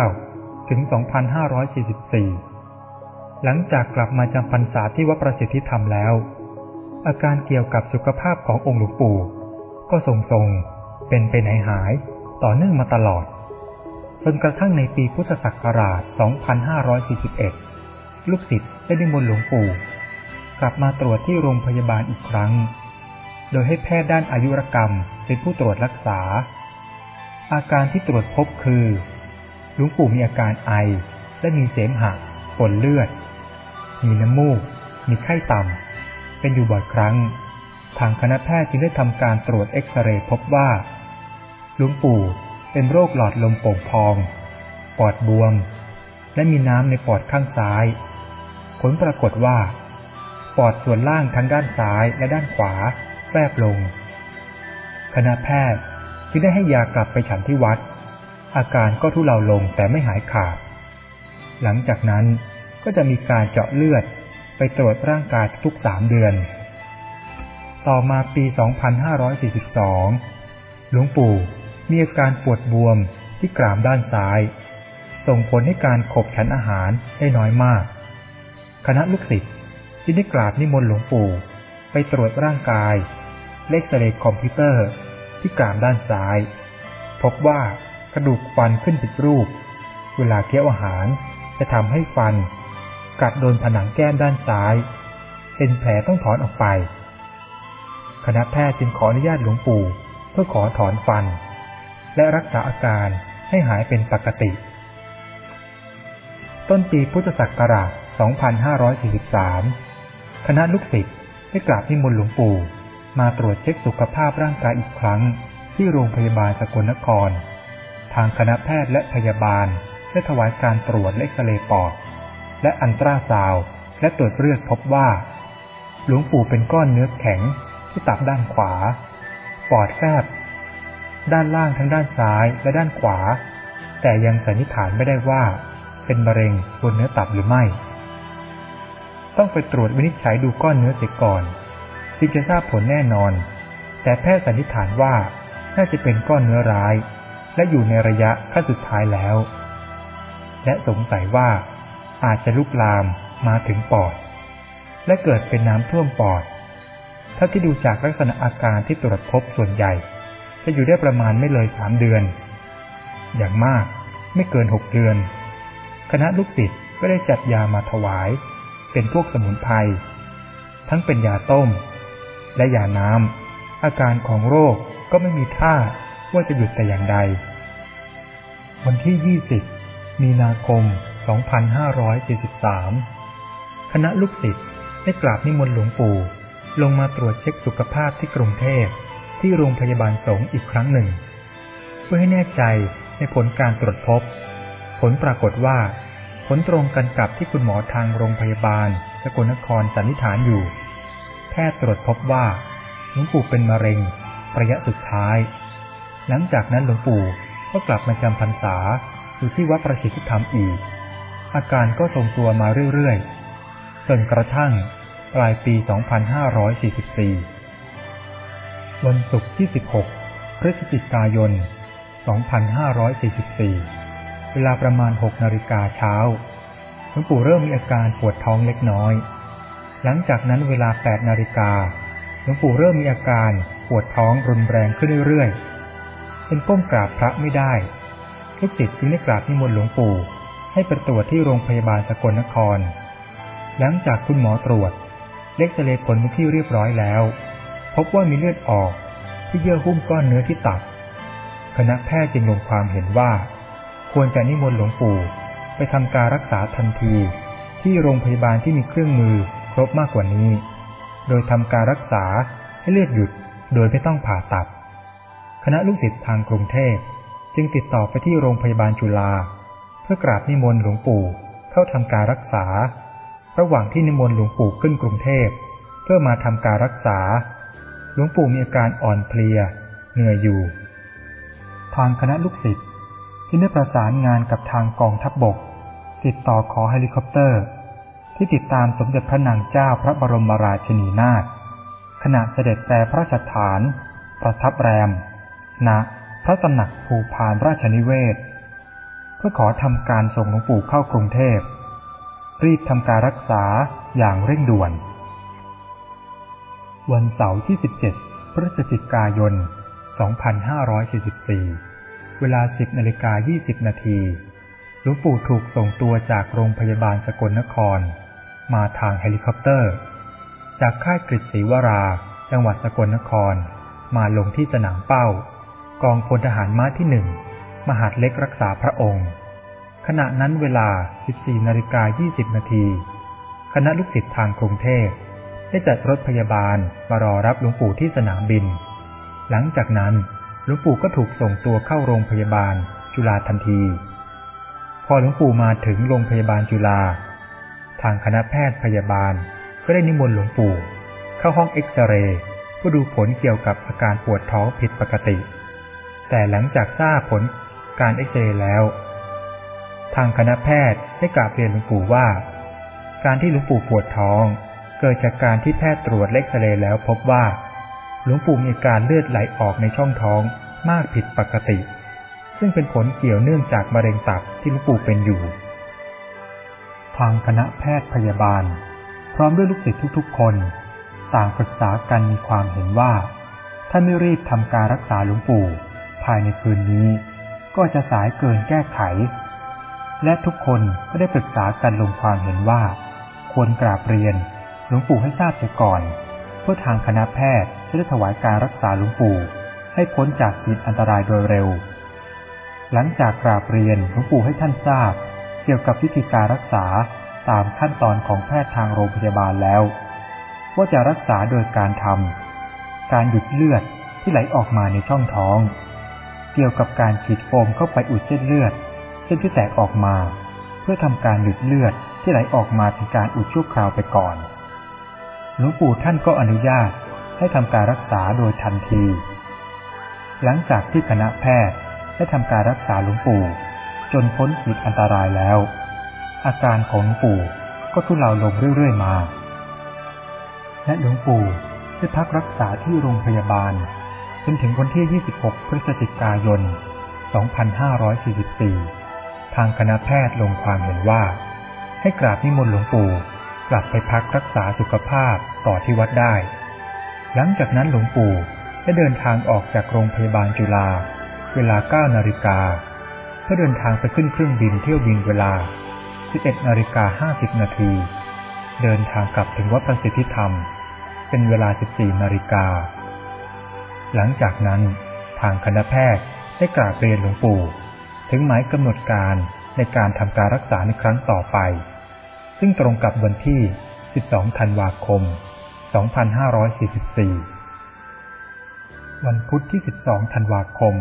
A: 2539 ถึง 2544 หลังจากกลับมาจำพรรษาที่วัดประสิทธิธรรมแล้ว อาการเกี่ยวกับสุขภาพขององค์หลวงปู่ ก็ทรงๆ เป็นไปไหนหายต่อเนื่องมาตลอดจนกระทั่งในปีพุทธศักราช 2541 ลูกศิษย์ได้นิมนต์หลวงปู่ กลับมาตรวจที่โรงพยาบาลอีกครั้ง โดยให้แพทย์ด้านอายุรกรรมเป็นผู้ตรวจรักษา อาการที่ตรวจพบคือลวงปู่มีอาการไอ และมีเสมหะปนเลือด มีน้ำมูก มีไข้ต่ำ เป็นอยู่บ่อยครั้ง ทางคณะแพทย์จึงได้ทำการตรวจเอ็กซเรย์พบว่าลวงปู่เป็นโรคหลอดลมโป่งพอง ปอดบวม และมีน้ำในปอดข้างซ้าย ผลปรากฏว่า ปอดส่วนล่างทั้งด้านซ้ายและด้านขวาแฟบลง คณะแพทย์จึงได้ให้ยากลับไปฉันที่วัด อาการก็ทุเลาลงแต่ไม่หายขาด หลังจากนั้นก็จะมีการเจาะเลือดไปตรวจร่างกายทุกสามเดือน ต่อมาปี 2542 หลวงปู่มีอาการปวดบวมที่กรามด้านซ้าย ส่งผลให้การขบฉันอาหารได้น้อยมาก คณะลูกศิษย์ จึงได้กราบนิมนต์หลวงปู่ ไปตรวจร่างกาย เลขเรย์คอมพิวเตอร์ที่กรามด้านซ้าย พบว่ากระดูกฟันขึ้นผิดรูป เวลาเคี้ยวอาหารจะทำให้ฟัน กัดโดนผนังแก้มด้านซ้าย เป็นแผลต้องถอนออกไป คณะแพทย์จึงขออนุญาตหลวงปู่ เพื่อขอถอนฟัน และรักษาอาการให้หายเป็นปกติ ต้นปีพุทธศักราช 2543 คณะลูกศิษย์ได้กราบนิมนต์หลวงปู่ มาตรวจเช็คสุขภาพร่างกายอีกครั้ง ที่โรงพยาบาลสกลนคร ทางคณะแพทย์และพยาบาลได้ถวายการตรวจเอ็กซเรย์ปอด และอันตราซาวและตรวจเลือดพบว่า หลวงปู่เป็นก้อนเนื้อแข็งที่ตับด้านขวา ปอดแฟบ ด้านล่างทั้งด้านซ้ายและด้านขวา แต่ยังสันนิษฐานไม่ได้ว่า เป็นมะเร็งบนเนื้อตับหรือไม่ ต้องไปตรวจวินิจฉัยดูก้อนเนื้อเสียก่อนจึงจะทราบผลแน่นอน แต่แพทย์สันนิษฐานว่าน่าจะเป็นก้อนเนื้อร้าย และอยู่ในระยะขั้นสุดท้ายแล้ว และสงสัยว่า อาจจะลุกลามมาถึงปอด และเกิดเป็นน้ำท่วมปอด ถ้าที่ดูจากลักษณะอาการที่ตรวจพบส่วนใหญ่ จะอยู่ได้ประมาณไม่เลยสามเดือน อย่างมากไม่เกินหกเดือน คณะลูกศิษย์ก็ได้จัดยามาถวาย เป็นพวกสมุนไพรทั้งเป็นยาต้ม และยาน้ำอาการของโรคก็ไม่มีท่าว่าจะหยุดแต่อย่างใด วันที่ 20 มีนาคม 2543 คณะลูกศิษย์ได้กราบนิมนต์หลวงปู่ ลงมาตรวจเช็คสุขภาพที่กรุงเทพที่โรงพยาบาลสงฆ์อีกครั้งหนึ่ง เพื่อให้แน่ใจในผลการตรวจพบ ผลปรากฏว่า ผลตรงกันกับที่คุณหมอทางโรงพยาบาล สกลนครสันนิษฐานอยู่ แพทย์ตรวจพบว่าหลวงปู่เป็นมะเร็ง ระยะสุดท้าย หลังจากนั้นหลวงปู่ก็กลับมาจำพรรษาอยู่ที่วัดประสิทธิธรรมอีก อาการก็ทรงตัวมาเรื่อยๆ จนกระทั่งปลายปี 2544 วันศุกร์ที่ 16 พฤศจิกายน 2544 เวลาประมาณ6นาฬิกาเช้าหลวงปู่เริ่มมีอาการปวดท้องเล็กน้อย หลังจากนั้นเวลา8นาฬิกาหลวงปู่เริ่มมีอาการปวดท้องรุนแรงขึ้นเรื่อยๆเป็นก้มกราบพระไม่ได้ลูกศิษย์จึงได้กราบนิมนต์หลวงปู่ให้ไปตรวจที่โรงพยาบาลสกลนคร หลังจากคุณหมอตรวจ เล็กซเรย์ผลเป็นที่เรียบร้อยแล้ว พบว่ามีเลือดออกที่เยื่อหุ้มก้อนเนื้อที่ตับ คณะแพทย์จึงลงความเห็นว่า ควรจะนิมนต์หลวงปู่ ไปทำการรักษาทันที ที่โรงพยาบาลที่มีเครื่องมือครบมากกว่านี้ โดยทำการรักษาให้เลือดหยุดโดยไม่ต้องผ่าตัด คณะลูกศิษย์ทางกรุงเทพจึงติดต่อไปที่โรงพยาบาลจุฬาเพื่อกราบนิมนต์หลวงปู่เข้าทำการรักษา ระหว่างที่นิมนต์หลวงปู่ขึ้นกรุงเทพเพื่อมาทำการรักษา หลวงปู่มีอาการอ่อนเพลีย เหนื่อยอยู่ ทางคณะลูกศิษย์ จึงได้ประสานงานกับทางกองทัพบก ติดต่อขอเฮลิคอปเตอร์ ที่ติดตามสมเด็จพระนางเจ้าพระบรมราชินีนาถขณะเสด็จแปรพระราชฐาน ประทับแรม ณ พระตำหนักภูพานราชนิเวศน์ เพื่อขอทำการส่งหลวงปู่เข้ากรุงเทพ รีบทำการรักษาอย่างเร่งด่วน วันเสาร์ที่ 17 พฤศจิกายน 2544 เวลา 10นาฬิกา20นาทีหลวงปู่ถูกส่งตัวจากโรงพยาบาลสกลนคร มาทางเฮลิคอปเตอร์ จากค่ายกฤษณ์สีวะรา จังหวัดสกลนคร มาลงที่สนามเป้า กองพลทหารม้าที่หนึ่งมหาดเล็กรักษาพระองค์ ขณะนั้นเวลา 14นาฬิกา20นาทีคณะลูกศิษย์ทางกรุงเทพได้จัดรถพยาบาลมารอรับหลวงปู่ที่สนามบิน หลังจากนั้น หลวงปู่ก็ถูกส่งตัวเข้าโรงพยาบาล จุฬาทันที พอหลวงปู่มาถึงโรงพยาบาลจุฬาทางคณะแพทย์พยาบาลก็ได้นิมนต์หลวงปู่ เข้าห้องเอ็กซเรย์เพื่อดูผลเกี่ยวกับอาการปวดท้องผิดปกติ แต่หลังจากทราบผลการเอ็กซเรย์แล้ว ทางคณะแพทย์ได้กราบเรียนหลวงปู่ว่า การที่หลวงปู่ปวดท้อง เกิดจากการที่แพทย์ตรวจเอ็กซเรย์แล้วพบว่า หลวงปู่มีการเลือดไหลออกในช่องท้องมากผิดปกติ ซึ่งเป็นผลเกี่ยวเนื่องจากมะเร็งตับที่หลวงปู่เป็นอยู่ ทางคณะแพทย์พยาบาล พร้อมด้วยลูกศิษย์ทุกๆ คน ต่างปรึกษากันมีความเห็นว่า ถ้าไม่รีบทำการรักษาหลวงปู่ ภายในคืนนี้ ก็จะสายเกินแก้ไข และทุกคนก็ได้ปรึกษากันลงความเห็นว่า ควรกราบเรียนหลวงปู่ให้ทราบเสียก่อน เพื่อทางคณะแพทย์จะได้ถวายการรักษาหลวงปู่ ให้พ้นจากสิ่งอันตรายโดยเร็ว หลังจากกราบเรียนหลวงปู่ให้ท่านทราบ เกี่ยวกับวิธีการรักษาตามขั้นตอนของแพทย์ทางโรงพยาบาลแล้ว ว่าจะรักษาโดยการทำการหยุดเลือดที่ไหลออกมาในช่องท้อง เกี่ยวกับการฉีดโฟมเข้าไปอุดเส้นเลือด เส้นที่แตกออกมา เพื่อทำการหยุดเลือดที่ไหลออกมาเป็นการอุดชั่วคราวไปก่อน หลวงปู่ท่านก็อนุญาตให้ทำการรักษาโดยทันที หลังจากที่คณะแพทย์ได้ทำการรักษาหลวงปู่ จนพ้นขีดอันตรายแล้ว อาการของหลวงปู่ก็ทุเลาลงเรื่อยๆมา และหลวงปู่ได้พักรักษาที่โรงพยาบาล จนถึงวันที่ 26 พฤศจิกายน 2544 ทางคณะแพทย์ลงความเห็นว่า ให้กราบนิมนต์หลวงปู่ กลับไปพักรักษาสุขภาพต่อที่วัดได้ หลังจากนั้นหลวงปู่ได้เดินทางออกจากโรงพยาบาลจุฬาเวลา 9 นาฬิกา เพื่อเดินทางไปขึ้นเครื่องบินเที่ยวบินเวลา 11 นาฬิกา 50 นาที เดินทางกลับถึงวัดประสิทธิธรรม เป็นเวลา 14 นาฬิกา หลังจากนั้นทางคณะแพทย์ได้กราบเรียนหลวงปู่ ถึงหมายกำหนดการในการทำการรักษาในครั้งต่อไป ซึ่งตรงกับวันที่ 12 ธันวาคม 2544 วันพุธที่ 12 ธันวาคม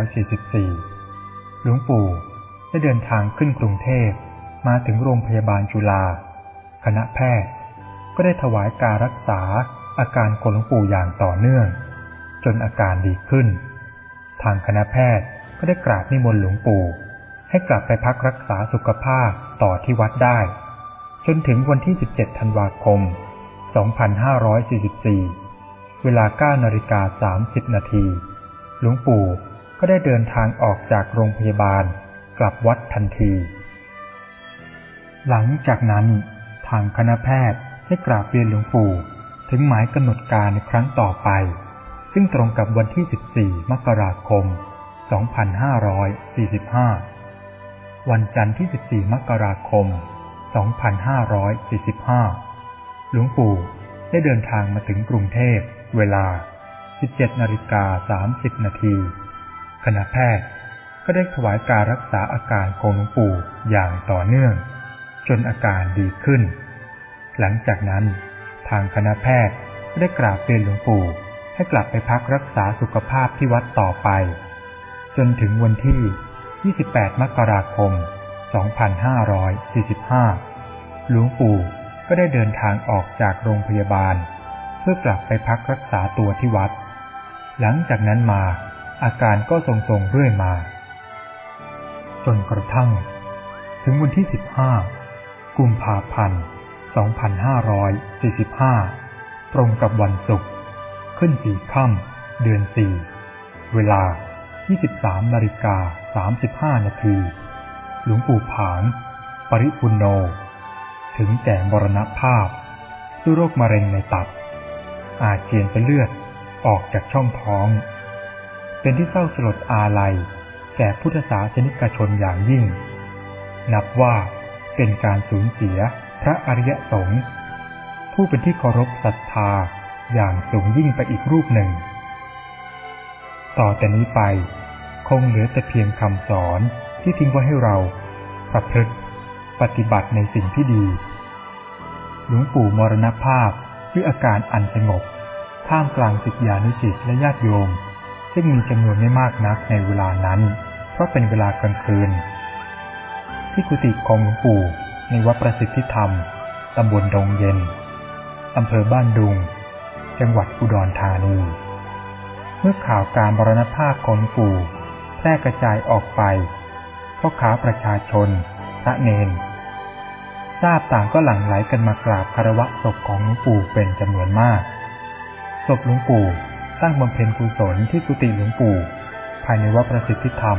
A: 2544 หลวงปู่ได้เดินทางขึ้นกรุงเทพมาถึงโรงพยาบาลจุฬา คณะแพทย์ ก็ได้ถวายการรักษาอาการของหลวงปู่อย่างต่อเนื่อง จนอาการดีขึ้น ทางคณะแพทย์ก็ได้กราบนิมนต์หลวงปู่ ให้กลับไปพักรักษาสุขภาพ ต่อที่วัดได้ จนถึงวันที่ 17 ธันวาคม 2544 เวลา9นาฬิกา30 นาที หลวงปู่ก็ได้เดินทางออกจากโรงพยาบาลกลับวัดทันที หลังจากนั้นทางคณะแพทย์ได้กราบเรียนหลวงปู่ถึงหมายกำหนดการในครั้งต่อไป ซึ่งตรงกับวันที่ 14 มกราคม 2545 วันจันทร์ที่ 14 มกราคม 2545 หลวงปู่ได้เดินทางมาถึงกรุงเทพ เวลา 17 นาฬิกา 30 นาที คณะแพทย์ก็ได้ถวายการรักษาอาการของหลวงปู่อย่างต่อเนื่อง จนอาการดีขึ้น หลังจากนั้นทางคณะแพทย์ก็ได้กราบเรียนหลวงปู่ให้กลับไปพักรักษาสุขภาพที่วัดต่อไป จนถึงวันที่ 28 มกราคม 2545 หลวงปู่ก็ได้เดินทางออกจากโรงพยาบาล เพื่อกลับไปพักรักษาตัวที่วัด หลังจากนั้นมาอาการก็ทรงๆเรื่อยมา จนกระทั่ง ถึงวันที่ 15 กุมภาพันธ์ 2545 ตรงกับวันศุกร์ขึ้นสี่ค่ำเดือนสี่ เวลา 23นาฬิกา35นาทีหลวงปู่ผาง ปริปุนโน ถึงแก่มรณภาพด้วยโรคมะเร็งในตับ อาจเจียนเป็นเลือดออกจากช่องท้อง เป็นที่เศร้าสลดอาลัย แก่พุทธศาสนิกชนอย่างยิ่ง นับว่าเป็นการสูญเสียพระอริยสงฆ์ผู้เป็นที่เคารพศรัทธาอย่างสูงยิ่งไปอีกรูปหนึ่ง ต่อแต่นี้ไป คงเหลือแต่เพียงคำสอนที่ทิ้งไว้ให้เราประพฤติปฏิบัติในสิ่งที่ดี หลวงปู่มรณภาพด้วยอาการอันสงบ ท่ามกลางสิทธิานุสิตและญาติโยม ซึ่งมีจำนวนไม่มากนักในเวลานั้น เพราะเป็นเวลากลางคืน ที่กุฏิของหลวงปู่ในวัดประสิทธิธรรม ตำบลดงเย็น อำเภอบ้านดุง จังหวัดอุดรธานี มื่อข่าวการบรณภาพของปู่แพร่กระจายออกไปพ่อค้าประชาชนพระเนน ทราบต่างก็หลั่งไหลกันมากราบคารวะศพของหลวงปู่เป็นจำนวนมาก ศพหลวงปู่ตั้งบำเพ็ญกุศลที่กุฏิหลวงปู่ ภายในวัดประสิทธิธรรม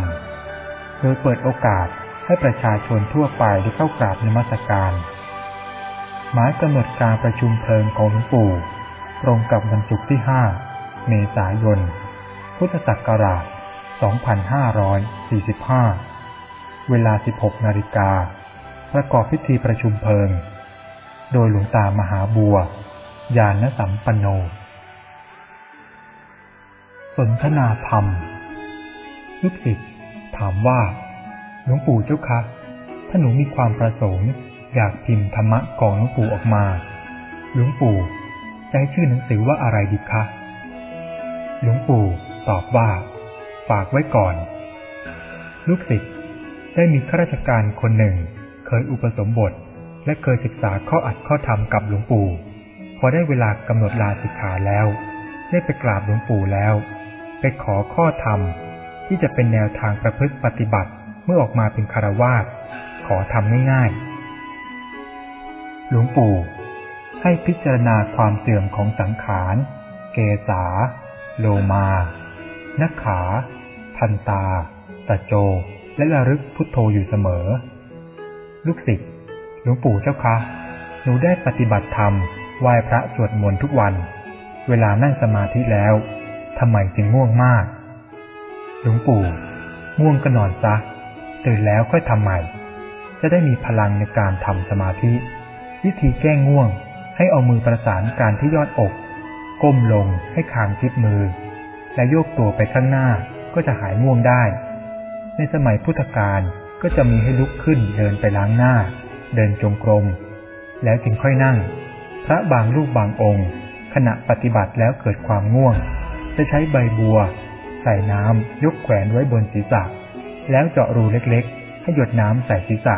A: โดยเปิดโอกาสให้ประชาชนทั่วไปได้เข้ากราบนมัสการ หมายกำหนดการประชุมเพลิงของหลวงปู่ ตรงกับวันศุกร์ที่5 เมษายน พุทธศักราช 2545 เวลา 16 นาฬิกา ประกอบพิธีประชุมเพลิง โดยหลวงตามหาบัว ญาณสัมปันโน สนทนาธรรม ลูกศิษย์ถามว่า หลวงปู่เจ้าคะถ้าหนูมีความประสงค์ อยากพิมพ์ธรรมะของหลวงปู่ออกมา หลวงปู่จะให้ชื่อหนังสือว่าอะไรดีคะ หลวงปู่ตอบว่า ฝากไว้ก่อน ลูกศิษย์ได้มีข้าราชการคนหนึ่ง เคยอุปสมบท และเคยศึกษาข้ออัดข้อธรรมกับหลวงปู่ พอได้เวลากำหนดลาสิกขาแล้ว ได้ไปกราบหลวงปู่แล้ว ไปขอข้อธรรม ที่จะเป็นแนวทางประพฤติปฏิบัติเมื่อออกมาเป็นคารวาสขอทำง่ายๆ หลวงปู่ให้พิจารณาความเสื่อมของสังขาร เกษา โลมา นักขา ทันตา ตะโจ และระลึกพุทโธอยู่เสมอ ลูกศิษย์หลวงปู่เจ้าคะ หนูได้ปฏิบัติธรรม ไหว้พระสวดมนต์ทุกวัน เวลานั่งสมาธิแล้ว ทำไมจึงง่วงมาก หลวงปู่ ง่วงก็นอนซะ ตื่นแล้วค่อยทำใหม่ จะได้มีพลังในการทำสมาธิ วิธีแก้ง่วงให้เอามือประสานการที่ยอดอก ก้มลงให้คางชิดมือ และโยกตัวไปข้างหน้าก็จะหายง่วงได้ ในสมัยพุทธกาลก็จะมีให้ลุกขึ้นเดินไปล้างหน้า เดินจงกรม แล้วจึงค่อยนั่ง พระบางรูปบางองค์ ขณะปฏิบัติแล้วเกิดความง่วง จะใช้ใบบัว ใส่น้ำยกแขวนไว้บนศีรษะ แล้วเจาะรูเล็กๆ ให้หยดน้ำใส่ศีรษะ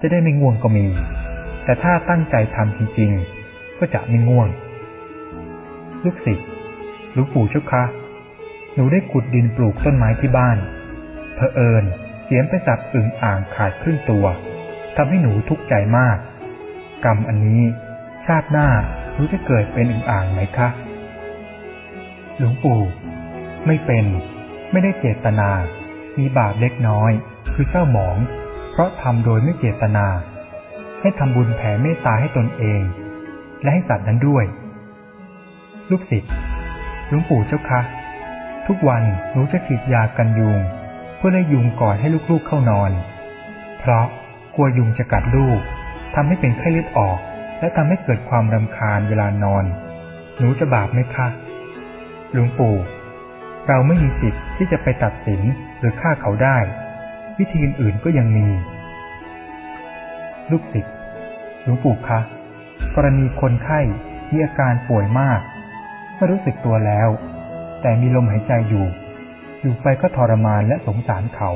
A: จะได้ไม่ง่วงก็มี แต่ถ้าตั้งใจทำจริงๆ ก็จะไม่ง่วง ลูกศิษย์หลวงปู่เจ้าคะหนูได้ขุดดินปลูกต้นไม้ที่บ้าน เผอิญเสียมไปสับอึ่งอ่างขาดครึ่งตัวทำให้หนูทุกข์ใจมาก กรรมอันนี้ ชาติหน้าหนูจะเกิดเป็นอึ่งอ่างไหมคะ หลวงปู่ ไม่เป็น ไม่ได้เจตนา มีบาปเล็กน้อย คือเศร้าหมอง เพราะทำโดยไม่เจตนา ให้ทำบุญแผ่เมตตาให้ตนเอง และให้สัตว์นั้นด้วย ลูกศิษย์หลวงปู่เจ้าคะทุกวันหนูจะฉีดยากันยุง เพื่อไล่ยุงก่อนให้ลูกๆเข้านอน เพราะกลัวยุงจะกัดลูกทำให้เป็นไข้เลือดออก และทำให้เกิดความรำคาญเวลานอน หนูจะบาปไหมคะหลวงปู่ เราไม่มีสิทธิ์ที่จะไปตัดสินหรือฆ่าเขาได้ วิธีอื่นๆก็ยังมี ลูกศิษย์หลวงปู่คะกรณีคนไข้มีอาการป่วยมาก ไม่รู้สึกตัวแล้ว แต่มีลมหายใจอยู่ อยู่ไปก็ทรมานและสงสารเขา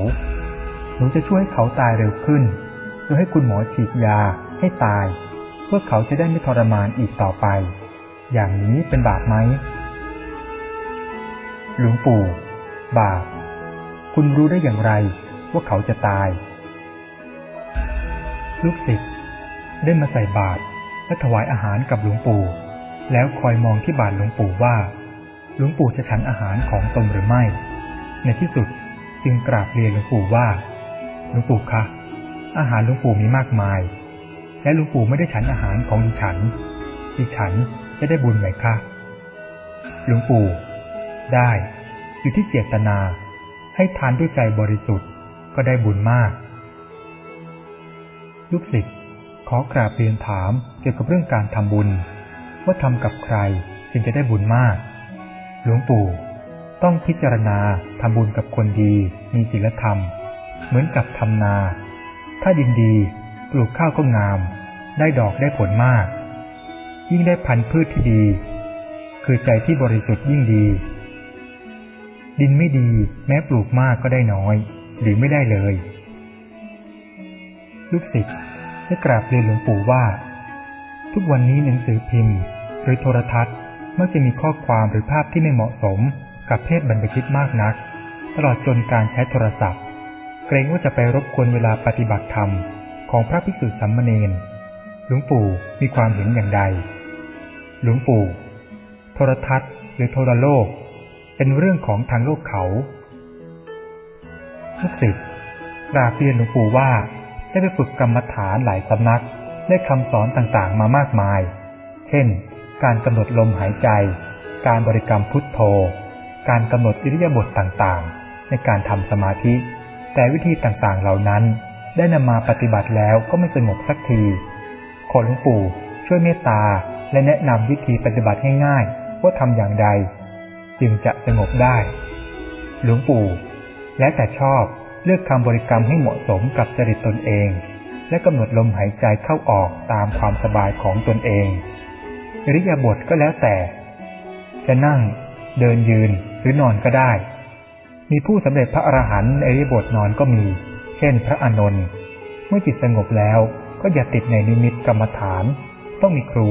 A: หนูจะช่วยเขาตายเร็วขึ้น โดยให้คุณหมอฉีดยาให้ตาย เพื่อเขาจะได้ไม่ทรมานอีกต่อไป อย่างนี้เป็นบาปไหมหลวงปู่ บาป คุณรู้ได้อย่างไรว่าเขาจะตาย ลูกศิษย์ได้มาใส่บาตรและถวายอาหารกับหลวงปู่ แล้วคอยมองที่บาตรหลวงปู่ว่า หลวงปู่จะฉันอาหารของตนหรือไม่ ในที่สุดจึงกราบเรียนหลวงปู่ว่า หลวงปู่คะ อาหารหลวงปู่มีมากมาย และหลวงปู่ไม่ได้ฉันอาหารของดิฉัน ดิฉันจะได้บุญไหมคะ หลวงปู่ ได้ อยู่ที่เจตนา ให้ทานด้วยใจบริสุทธิ์ก็ได้บุญมาก ลูกศิษย์ขอกราบเรียนถามเกี่ยวกับเรื่องการทำบุญ ว่าทำกับใครจึงจะได้บุญมาก หลวงปู่ ต้องพิจารณาทำบุญกับคนดีมีศีลธรรม เหมือนกับทำนา ถ้าดินดีปลูกข้าวก็งาม ได้ดอกได้ผลมาก ยิ่งได้พันธุ์พืชที่ดี คือใจที่บริสุทธิ์ยิ่งดี ดินไม่ดีแม้ปลูกมากก็ได้น้อย หรือไม่ได้เลย ลูกศิษย์ได้กราบเรียนหลวงปู่ว่า ทุกวันนี้หนังสือพิมพ์ รือโทรทัศน์ มักจะมีข้อความหรือภาพที่ไม่เหมาะสม กับเพศบรรพชิตมากนัก ตลอดจนการใช้โทรศัพท์ เกรงว่าจะไปรบกวนเวลาปฏิบัติธรรม ของพระภิกษุสัมมเนนหลวงปู่มีความเห็นอย่างใด หลวงปู่ โทรทัศน์ หรือโทรโลก เป็นเรื่องของทางโลกเขาลูกศิษย์กราบเรียนหลวงปู่ว่าได้ไปฝึกกรรมฐานหลายสำนัก ได้คำสอนต่างๆมามากมาย เช่น การกำหนดลมหายใจ การบริกรรมพุทโธ การกำหนดอิริยาบถต่างๆ ในการทำสมาธิ แต่วิธีต่างๆเหล่านั้น ได้นำมาปฏิบัติแล้วก็ไม่สงบสักที ขอหลวงปู่ช่วยเมตตาและแนะนำวิธีปฏิบัติง่ายๆว่าทำอย่างใด จึงจะสงบได้ หลวงปู่ และแต่ชอบเลือกคำบริกรรมให้เหมาะสมกับจริตตนเอง และกำหนดลมหายใจเข้าออกตามความสบายของตนเอง อริยาบทก็แล้วแต่ จะนั่งเดินยืนหรือนอนก็ได้ มีผู้สำเร็จพระอรหันต์อริยบทนอนก็มี เช่น พระอานนท์เมื่อจิตสงบแล้วก็อย่าติดในนิมิตกรรมฐาน ต้องมีครู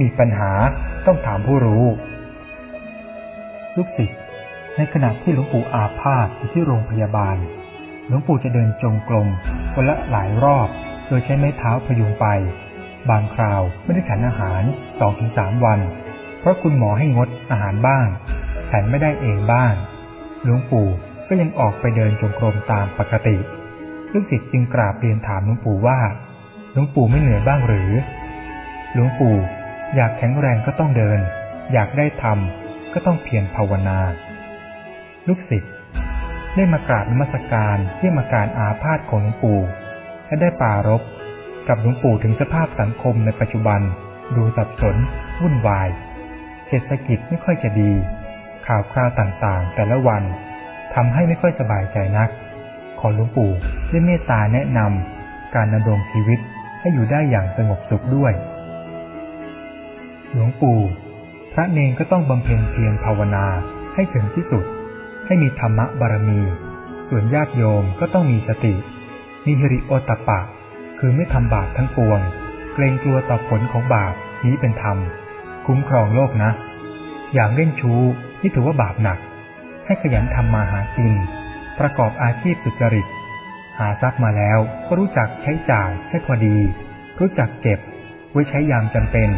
A: มีปัญหาต้องถามผู้รู้ ลูกศิษย์ในขณะที่หลวงปู่อาพาธอยู่ที่โรงพยาบาล หลวงปู่จะเดินจงกรมคนละหลายรอบ โดยใช้ไม้เท้าพยุงไป บางคราวไม่ได้ฉันอาหารสองถึงสามวัน เพราะคุณหมอให้งดอาหารบ้าง ฉันไม่ได้เองบ้างหลวงปู่ก็ยังออกไปเดินจงกรมตามปกติ ลูกศิษย์จึงกราบเรียนถามหลวงปู่ว่าหลวงปู่ไม่เหนื่อยบ้างหรือหลวงปู่อยากแข็งแรงก็ต้องเดิน อยากได้ทำก็ต้องเพียรภาวนา ลูกศิษย์ได้มากราบนมัสการเยี่ยมอาการอาพาธของหลวงปู่และได้ปรารบ กับหลวงปู่ถึงสภาพสังคมในปัจจุบัน ดูสับสน วุ่นวาย เศรษฐกิจไม่ค่อยจะดี ข่าวคราวต่างๆ แต่ละวันทำให้ไม่ค่อยสบายใจนัก ขอหลวงปู่ได้เมตตาแนะนำการดำรงชีวิตให้อยู่ได้อย่างสงบสุขด้วย หลวงปู่ พระเนงก็ต้องบำเพ็ญเพียรภาวนาให้ถึงที่สุด ให้มีธรรมะบารมี ส่วนญาติโยมก็ต้องมีสตินิฮิริโอตปะ คือไม่ทำบาปทั้งปวง เกรงกลัวต่อผลของบาปนี้เป็นธรรม คุ้มครองโลกนะ อย่างเล่นชู้นี่ถือว่าบาปหนัก ให้ขยันทำมาหากิน ประกอบอาชีพสุจริต หาทรัพย์มาแล้วก็รู้จักใช้จ่ายให้พอดี รู้จักเก็บ ไว้ใช้ยามจำเป็น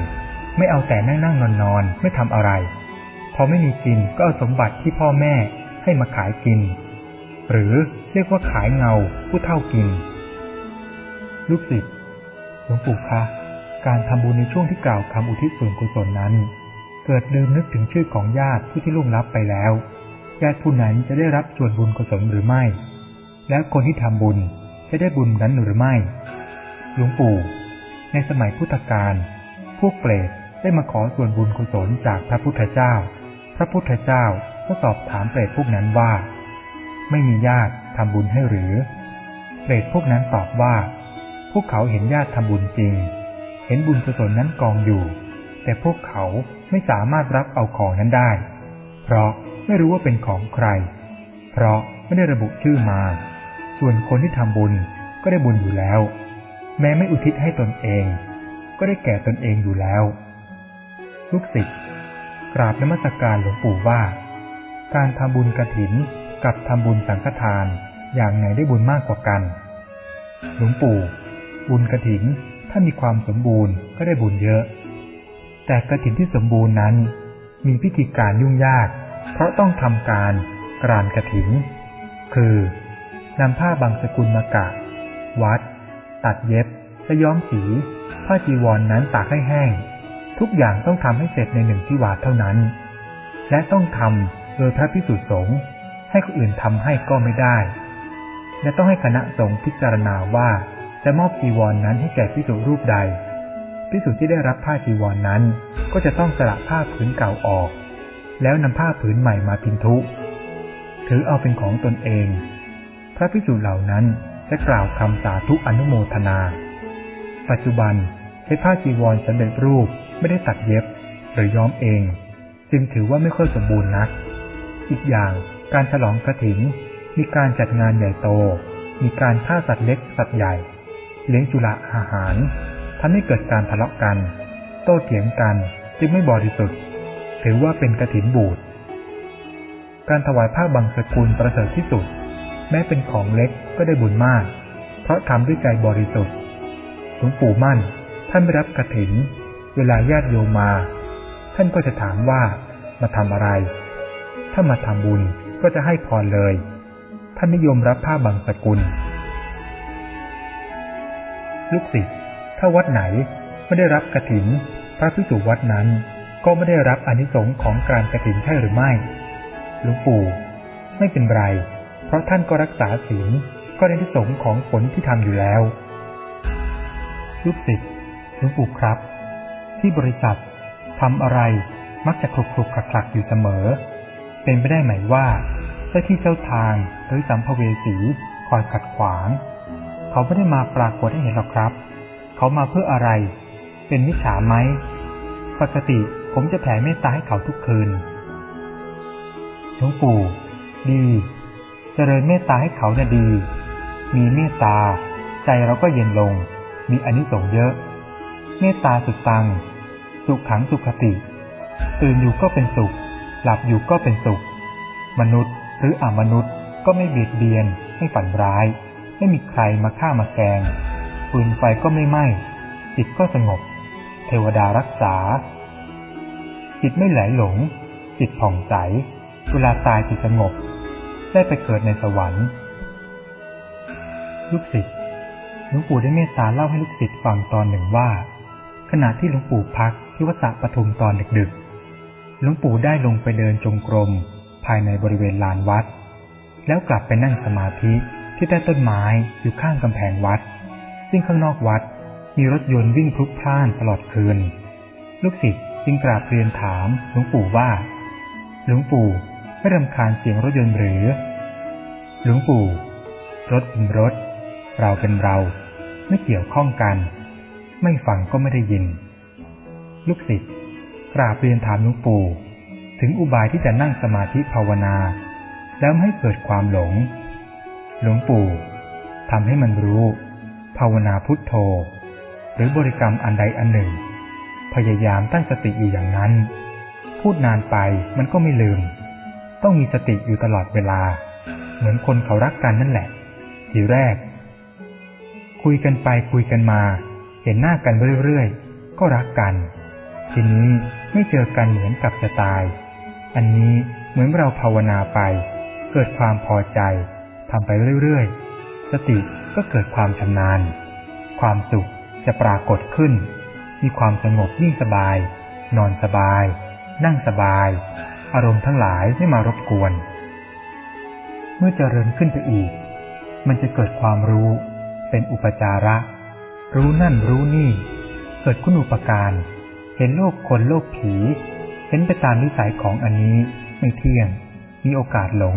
A: ไม่เอาแต่นั่งนั่งนอนนอนไม่ทำอะไร พอไม่มีกินก็เอาสมบัติที่พ่อแม่ให้มาขายกิน หรือเรียกว่าขายเงาผู้เท่ากิน ลูกศิษย์หลวงปู่คะการทำบุญในช่วงที่กล่าวคำอุทิศส่วนกุศลนั้น เกิดลืมนึกถึงชื่อของญาติผู้ที่ล่วงลับไปแล้ว ญาติผู้นั้นจะได้รับส่วนบุญกุศลหรือไม่ และคนที่ทำบุญจะได้บุญนั้นหรือไม่ หลวงปู่ ในสมัยพุทธกาล พวกเปรตได้มาขอส่วนบุญกุศลจากพระพุทธเจ้า พระพุทธเจ้าก็สอบถามเปรตพวกนั้นว่า ไม่มีญาติทำบุญให้หรือ เปรตพวกนั้นตอบว่า พวกเขาเห็นญาติทำบุญจริง เห็นบุญกุศลนั้นกองอยู่ แต่พวกเขาไม่สามารถรับเอาของนั้นได้ เพราะไม่รู้ว่าเป็นของใคร เพราะไม่ได้ระบุชื่อมา ส่วนคนที่ทำบุญก็ได้บุญอยู่แล้ว แม้ไม่อุทิศให้ตนเอง ก็ได้แก่ตนเองอยู่แล้ว ลูกศิษย์กราบนมัสการหลวงปู่ว่า การทำบุญกระถินกับทำบุญสังฆทานอย่างไหนได้บุญมากกว่ากัน หลวงปู่ บุญกระถินถ้ามีความสมบูรณ์ก็ได้บุญเยอะ แต่กระถินที่สมบูรณ์นั้น มีพิธีการยุ่งยาก เพราะต้องทำการกรานกระถิน คือนำผ้าบางสกุลมากะ วัด ตัดเย็บและย้อมสี ผ้าจีวรนนั้นตากให้แห้ง ทุกอย่างต้องทำให้เสร็จในหนึ่งที่วาดเท่านั้น และต้องทำโดยพระพิสุทธิสงฆ์ให้คนอื่นทำให้ก็ไม่ได้ และต้องให้คณะสงฆ์พิจารณาว่า จะมอบจีวรนนั้นให้แก่พิสุรูปใดพิสุที่ได้รับผ้าจีวรนนั้น ก็จะต้องสละผ้าผืนเก่าออก แล้วนำผ้าผืนใหม่มาพินทุ ถือเอาเป็นของตนเอง พระพิสุเหล่านั้นจะกล่าวคำสาธุอนุโมทนา ปัจจุบันใช้ผ้าจีวรสำเร็จรูปไม่ได้ตัดเย็บ หรือย้อมเอง จึงถือว่าไม่ค่อยสมบูรณ์นัก อีกอย่างการฉลองกระถิน มีการจัดงานใหญ่โต มีการฆ่าสัตว์เล็กสัตว์ใหญ่ เลี้ยงจุลอาหารทำให้เกิดการทะเลาะกัน โต้เถียงกันจึงไม่บริสุทธิ์ ถือว่าเป็นกระถินบูดการถวายผ้าบางสกุลประเสริฐที่สุด แม้เป็นของเล็กก็ได้บุญมาก เพราะทำด้วยใจบริสุทธิ์หลวงปู่มั่นท่านไม่รับกระถิน เวลาญาติโยมมา ท่านก็จะถามว่ามาทำอะไร ถ้ามาทำบุญก็จะให้พรเลย ท่านนิยมรับผ้าบางสกุล ลูกศิษย์ถ้าวัดไหนไม่ได้รับกระถิน พระพิสุวัดนั้นก็ไม่ได้รับอนิสงค์ของการกระถินใช่หรือไม่หลวงปู่ ไม่เป็นไร เพราะท่านก็รักษาศีลก็ได้อนิสงค์ของผลที่ทำอยู่แล้ว ลูกศิษย์หลวงปู่ครับ ที่บริษัททำอะไรมักจะคลุกคลุกคลักคลักอยู่เสมอ เป็นไปได้ไหมว่าเจ้าที่เจ้าทางหรือสัมภเวสีคอยขัดขวาง เขาไม่ได้มาปรากฏให้เห็นหรอกครับ เขามาเพื่ออะไร เป็นมิจฉาไหม ปกติผมจะแผ่เมตตาให้เขาทุกคืนหลวงปู่ ดี เจริญเมตตาให้เขาน่ะดี มีเมตตา ใจเราก็เย็นลง มีอนิสงส์เยอะ เมตตาสุดตัง สุขขังสุขติ ตื่นอยู่ก็เป็นสุข หลับอยู่ก็เป็นสุข มนุษย์หรืออมนุษย์ก็ไม่เบียดเบียนไม่ฝันร้าย ไม่มีใครมาฆ่ามาแกงฟืนไฟก็ไม่ไหม้จิตก็สงบ เทวดารักษา จิตไม่ไหลหลง จิตผ่องใส เวลาตายจิตสงบ ได้ไปเกิดในสวรรค์ลูกศิษย์หลวงปู่ได้เมตตาเล่าให้ลูกศิษย์ฟังตอนหนึ่งว่า ขณะที่หลวงปู่พักที่วัดสระปทุมตอนดึกๆหลวงปู่ได้ลงไปเดินจงกรม ภายในบริเวณลานวัด แล้วกลับไปนั่งสมาธิ ที่ใต้ต้นไม้อยู่ข้างกำแพงวัด ซึ่งข้างนอกวัดมีรถยนต์วิ่งพลุกพล่านตลอดคืน ลูกศิษย์จึงกราบเรียนถามหลวงปู่ว่า หลวงปู่ไม่รำคาญเสียงรถยนต์หรือ หลวงปู่ รถเป็นรถ เราเป็นเรา ไม่เกี่ยวข้องกัน ไม่ฟังก็ไม่ได้ยิน ลูกศิษย์กราบเรียนถามหลวงปู่ ถึงอุบายที่จะนั่งสมาธิภาวนา แล้วไม่ให้เกิดความหลง หลวงปู่ทำให้มันรู้ ภาวนาพุทโธ หรือบริกรรมอันใดอันหนึ่ง พยายามตั้งสติอยู่อย่างนั้น พูดนานไปมันก็ไม่ลืม ต้องมีสติอยู่ตลอดเวลา เหมือนคนเขารักกันนั่นแหละ ทีแรก คุยกันไปคุยกันมา เห็นหน้ากันเรื่อยๆ ก็รักกัน ทีนี้ไม่เจอกันเหมือนกับจะตาย อันนี้เหมือนเราภาวนาไป เกิดความพอใจ ทำไปเรื่อยๆ สติก็เกิดความชำนาญ ความสุขจะปรากฏขึ้น มีความสงบยิ่งสบาย นอนสบาย นั่งสบาย อารมณ์ทั้งหลายไม่มารบกวน เมื่อเจริญขึ้นไปอีก มันจะเกิดความรู้ เป็นอุปจาระ รู้นั่นรู้นี่ เกิดคุณอุปการ เห็นโลกคนโลกผี เห็นไปตามนิสัยของอันนี้ไม่เที่ยง มีโอกาสหลง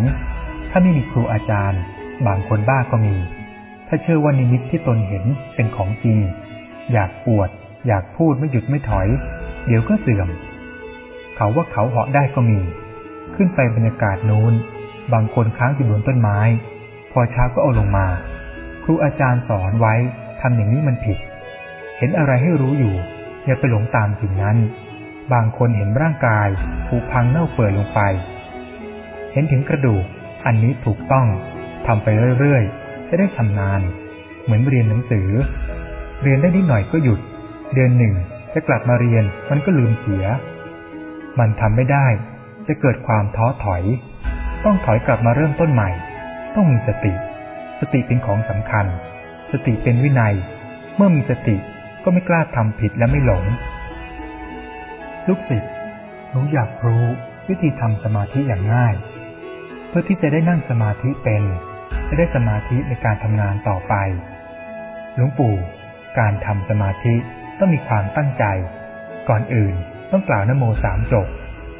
A: ถ้าไม่มีครูอาจารย์ บางคนบ้าก็มี ถ้าเชื่อว่านิมิตที่ตนเห็นเป็นของจริง อยากปวด อยากพูดไม่หยุดไม่ถอย เดี๋ยวก็เสื่อม เขาว่าเขาเหาะได้ก็มี ขึ้นไปบรรยากาศนู้น บางคนค้างอยู่บนต้นไม้ พอเช้าก็เอาลงมา ครูอาจารย์สอนไว้ทำอย่างนี้มันผิด เห็นอะไรให้รู้อยู่ อย่าไปหลงตามสิ่งนั้น บางคนเห็นร่างกายผุพังเน่าเปื่อยลงไป เห็นถึงกระดูก อันนี้ถูกต้องทำไปเรื่อยๆ จะได้ชำนาญ เหมือนเรียนหนังสือ เรียนได้นิดหน่อยก็หยุด เดือนหนึ่งจะกลับมาเรียนมันก็ลืมเสีย มันทำไม่ได้ จะเกิดความท้อถอย ต้องถอยกลับมาเริ่มต้นใหม่ ต้องมีสติ สติเป็นของสำคัญ สติเป็นวินัย เมื่อมีสติก็ไม่กล้าทำผิดและไม่หลง ลูกศิษย์หนูอยากรู้วิธีทำสมาธิอย่างง่าย พื่อที่จะได้นั่งสมาธิเป็น จะได้สมาธิในการทำงานต่อไป หลวงปู่ การทำสมาธิต้องมีความตั้งใจ ก่อนอื่นต้องกล่าวนโมสามจบ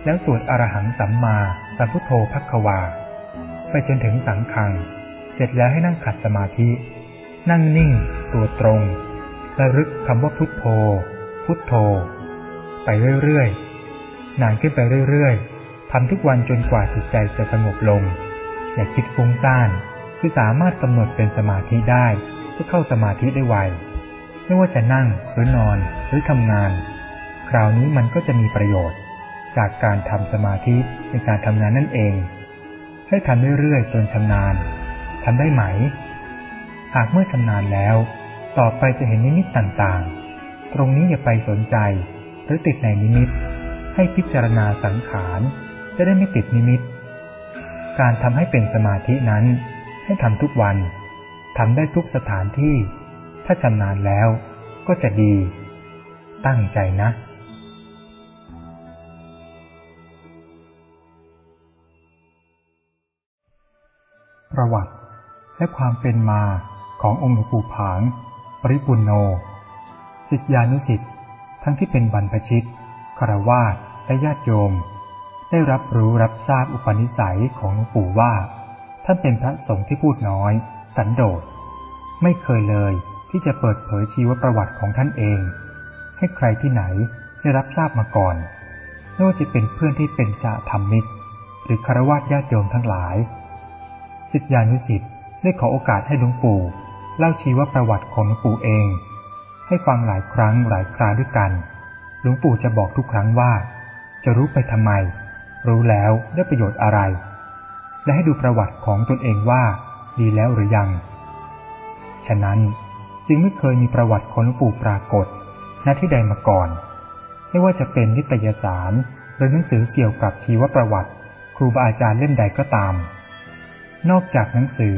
A: แล้วสวดอรหังสัมมาสัมพุทโธพักวา ไปจนถึงสังขัง เสร็จแล้วให้นั่งขัดสมาธิ นั่งนิ่ง ตัวตรงระลึกคำว่าพุทโธ พุทโธ ไปเรื่อยๆ นานขึ้นไปเรื่อยๆ ทำทุกวันจนกว่าจิตใจจะสงบลง อย่าคิดฟุ้งซ่าน คือสามารถกำหนดเป็นสมาธิได้เพื่อเข้าสมาธิได้ไว ไม่ว่าจะนั่งหรือนอนหรือทำงาน คราวนี้มันก็จะมีประโยชน์ จากการทำสมาธิในการทำงานนั่นเอง ให้ทำเรื่อยๆจนชำนาญทำได้ไหม หากเมื่อชำนาญแล้ว ต่อไปจะเห็นนิมิตต่างๆ ตรงนี้อย่าไปสนใจ หรือติดในนิมิต ให้พิจารณาสังขาร จะได้ไม่ติดนิมิต การทำให้เป็นสมาธินั้น ให้ทำทุกวันทำได้ทุกสถานที่ ถ้าชำนาญแล้วก็จะดี ตั้งใจนะประวัติและความเป็นมาขององค์หลวงปู่ผาง ปริปุณโน สิทธิานุสิทธิ์ทั้งที่เป็นบรรพชิตคารวาสและญาติโยม ได้รับรู้รับทราบอุปนิสัยของหลวงปู่ว่า ท่านเป็นพระสงฆ์ที่พูดน้อย สันโดษ ไม่เคยเลยที่จะเปิดเผยชีวประวัติของท่านเอง ให้ใครที่ไหนได้รับทราบมาก่อนไม่ว่าจะเป็นเพื่อนที่เป็นสาธรรมิก หรือคารวะญาติโยมทั้งหลายสิทธิานุสิทธิ์ได้ขอโอกาสให้หลวงปู่เล่าชีวประวัติของหลวงปู่เอง ให้ฟังหลายครั้งหลายคราด้วยกัน หลวงปู่จะบอกทุกครั้งว่า จะรู้ไปทำไม รู้แล้วได้ประโยชน์อะไร และให้ดูประวัติของตนเองว่าดีแล้วหรือยัง ฉะนั้นจึงไม่เคยมีประวัติของหลวงปู่ปรากฏณที่ใดมาก่อน ไม่ว่าจะเป็นนิตยสาร หรือหนังสือเกี่ยวกับชีวประวัติ ครูบาอาจารย์เล่มใดก็ตาม นอกจากหนังสือ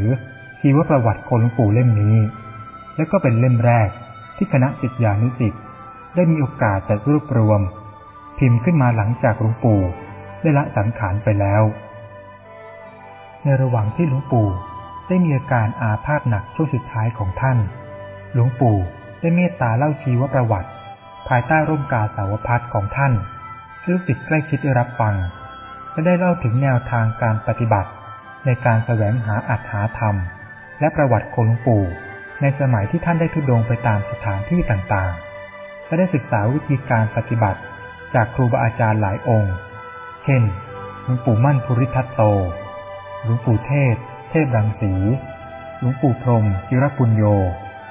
A: ชีวประวัติของหลวงปู่เล่มนี้ และก็เป็นเล่มแรกที่คณะศิษยานุศิษย์ได้มีโอกาสจัดรวบรวม พิมพ์ขึ้นมาหลังจากหลวงปู่ ได้ละสังขารไปแล้ว ในระหว่างที่หลวงปู่ได้มีอาการอาพาธหนักช่วงสุดท้ายของท่าน หลวงปู่ได้เมตตาเล่าชีวประวัติ ภายใต้ร่มกาสาวพัดของท่านให้ลูกศิษย์ใกล้ชิดได้รับฟัง และได้เล่าถึงแนวทางการปฏิบัติ ในการแสวงหาอัตถาธรรม และประวัติของหลวงปู่ ในสมัยที่ท่านได้ทุดงไปตามสถานที่ต่างๆและได้ศึกษาวิธีการปฏิบัติ จากครูบาอาจารย์หลายองค์ เช่นหลวงปู่มั่นภูริทัตโต หลวงปู่เทศ เทพรังสี หลวงปู่พรมจิรปุญโย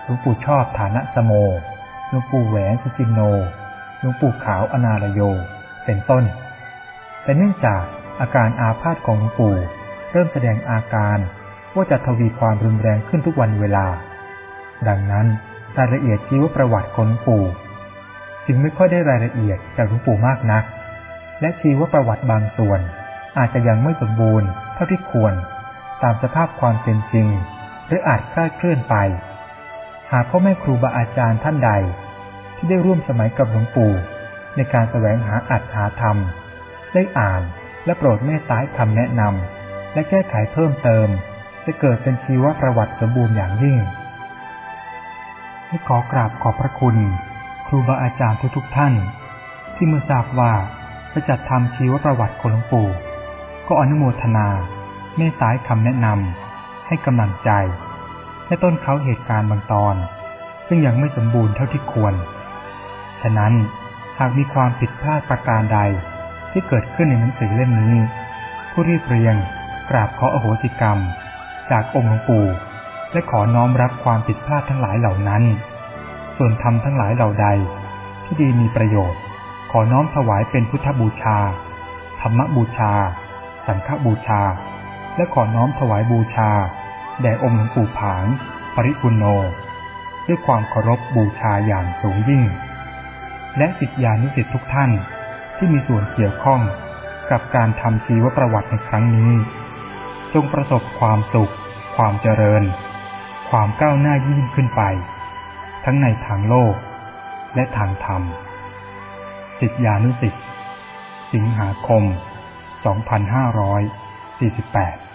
A: หลวงปู่ชอบฐานะสโม หลวงปู่แหวนสุจินโน หลวงปู่ขาวอนาลโย เป็นต้น แต่เนื่องจากอาการอาพาธของหลวงปู่เริ่มแสดงอาการว่าจะทวีความรุนแรงขึ้นทุกวันเวลา ดังนั้นรายละเอียดชีวประวัติของหลวงปู่ จึงไม่ค่อยได้รายละเอียดจากหลวงปู่มากนัก และชีวประวัติบางส่วน อาจจะยังไม่สมบูรณ์เท่าที่ควร ตามสภาพความเป็นจริง หรืออาจคลาดเคลื่อนไป หากพ่อแม่ครูบาอาจารย์ท่านใด ที่ได้ร่วมสมัยกับหลวงปู่ ในการแสวงหาอัตถาธรรม ได้อ่านและโปรดเมตตาคำแนะนำและแก้ไขเพิ่มเติม จะเกิดเป็นชีวประวัติสมบูรณ์อย่างยิ่งให้ขอกราบขอบพระคุณ ครูบาอาจารย์ทุกๆท่าน ที่เมื่อทราบว่า จะจัดทำชีวประวัติของหลวงปู่ ก็อนุโมทนา เมตตาคำแนะนำให้กำลังใจ และต้นเขาเหตุการณ์บางตอน ซึ่งยังไม่สมบูรณ์เท่าที่ควร ฉะนั้นหากมีความผิดพลาดประการใดที่เกิดขึ้นในหนังสือเล่มนี้ ผู้รีบเรียงกราบขออโหสิกรรม จากองค์หลวงปู่ และขอน้อมรับความผิดพลาดทั้งหลายเหล่านั้น ส่วนธรรมทั้งหลายเหล่าใดที่ดีมีประโยชน์ ขอน้อมถวายเป็นพุทธบูชา ธรรมบูชา สังฆบูชา และขอน้อมถวายบูชา แด่องค์หลวงปู่ผาง ปริปุโน ด้วยความเคารพบูชาอย่างสูงยิ่ง และสิทธิานุสิทธิทุกท่านที่มีส่วนเกี่ยวข้องกับการทำชีวประวัติในครั้งนี้ จงประสบความสุข ความเจริญ ความก้าวหน้ายิ่งขึ้นไป ทั้งในทางโลกและทางธรรม สิทธิานุสิทธิ์สิงหาคม 2548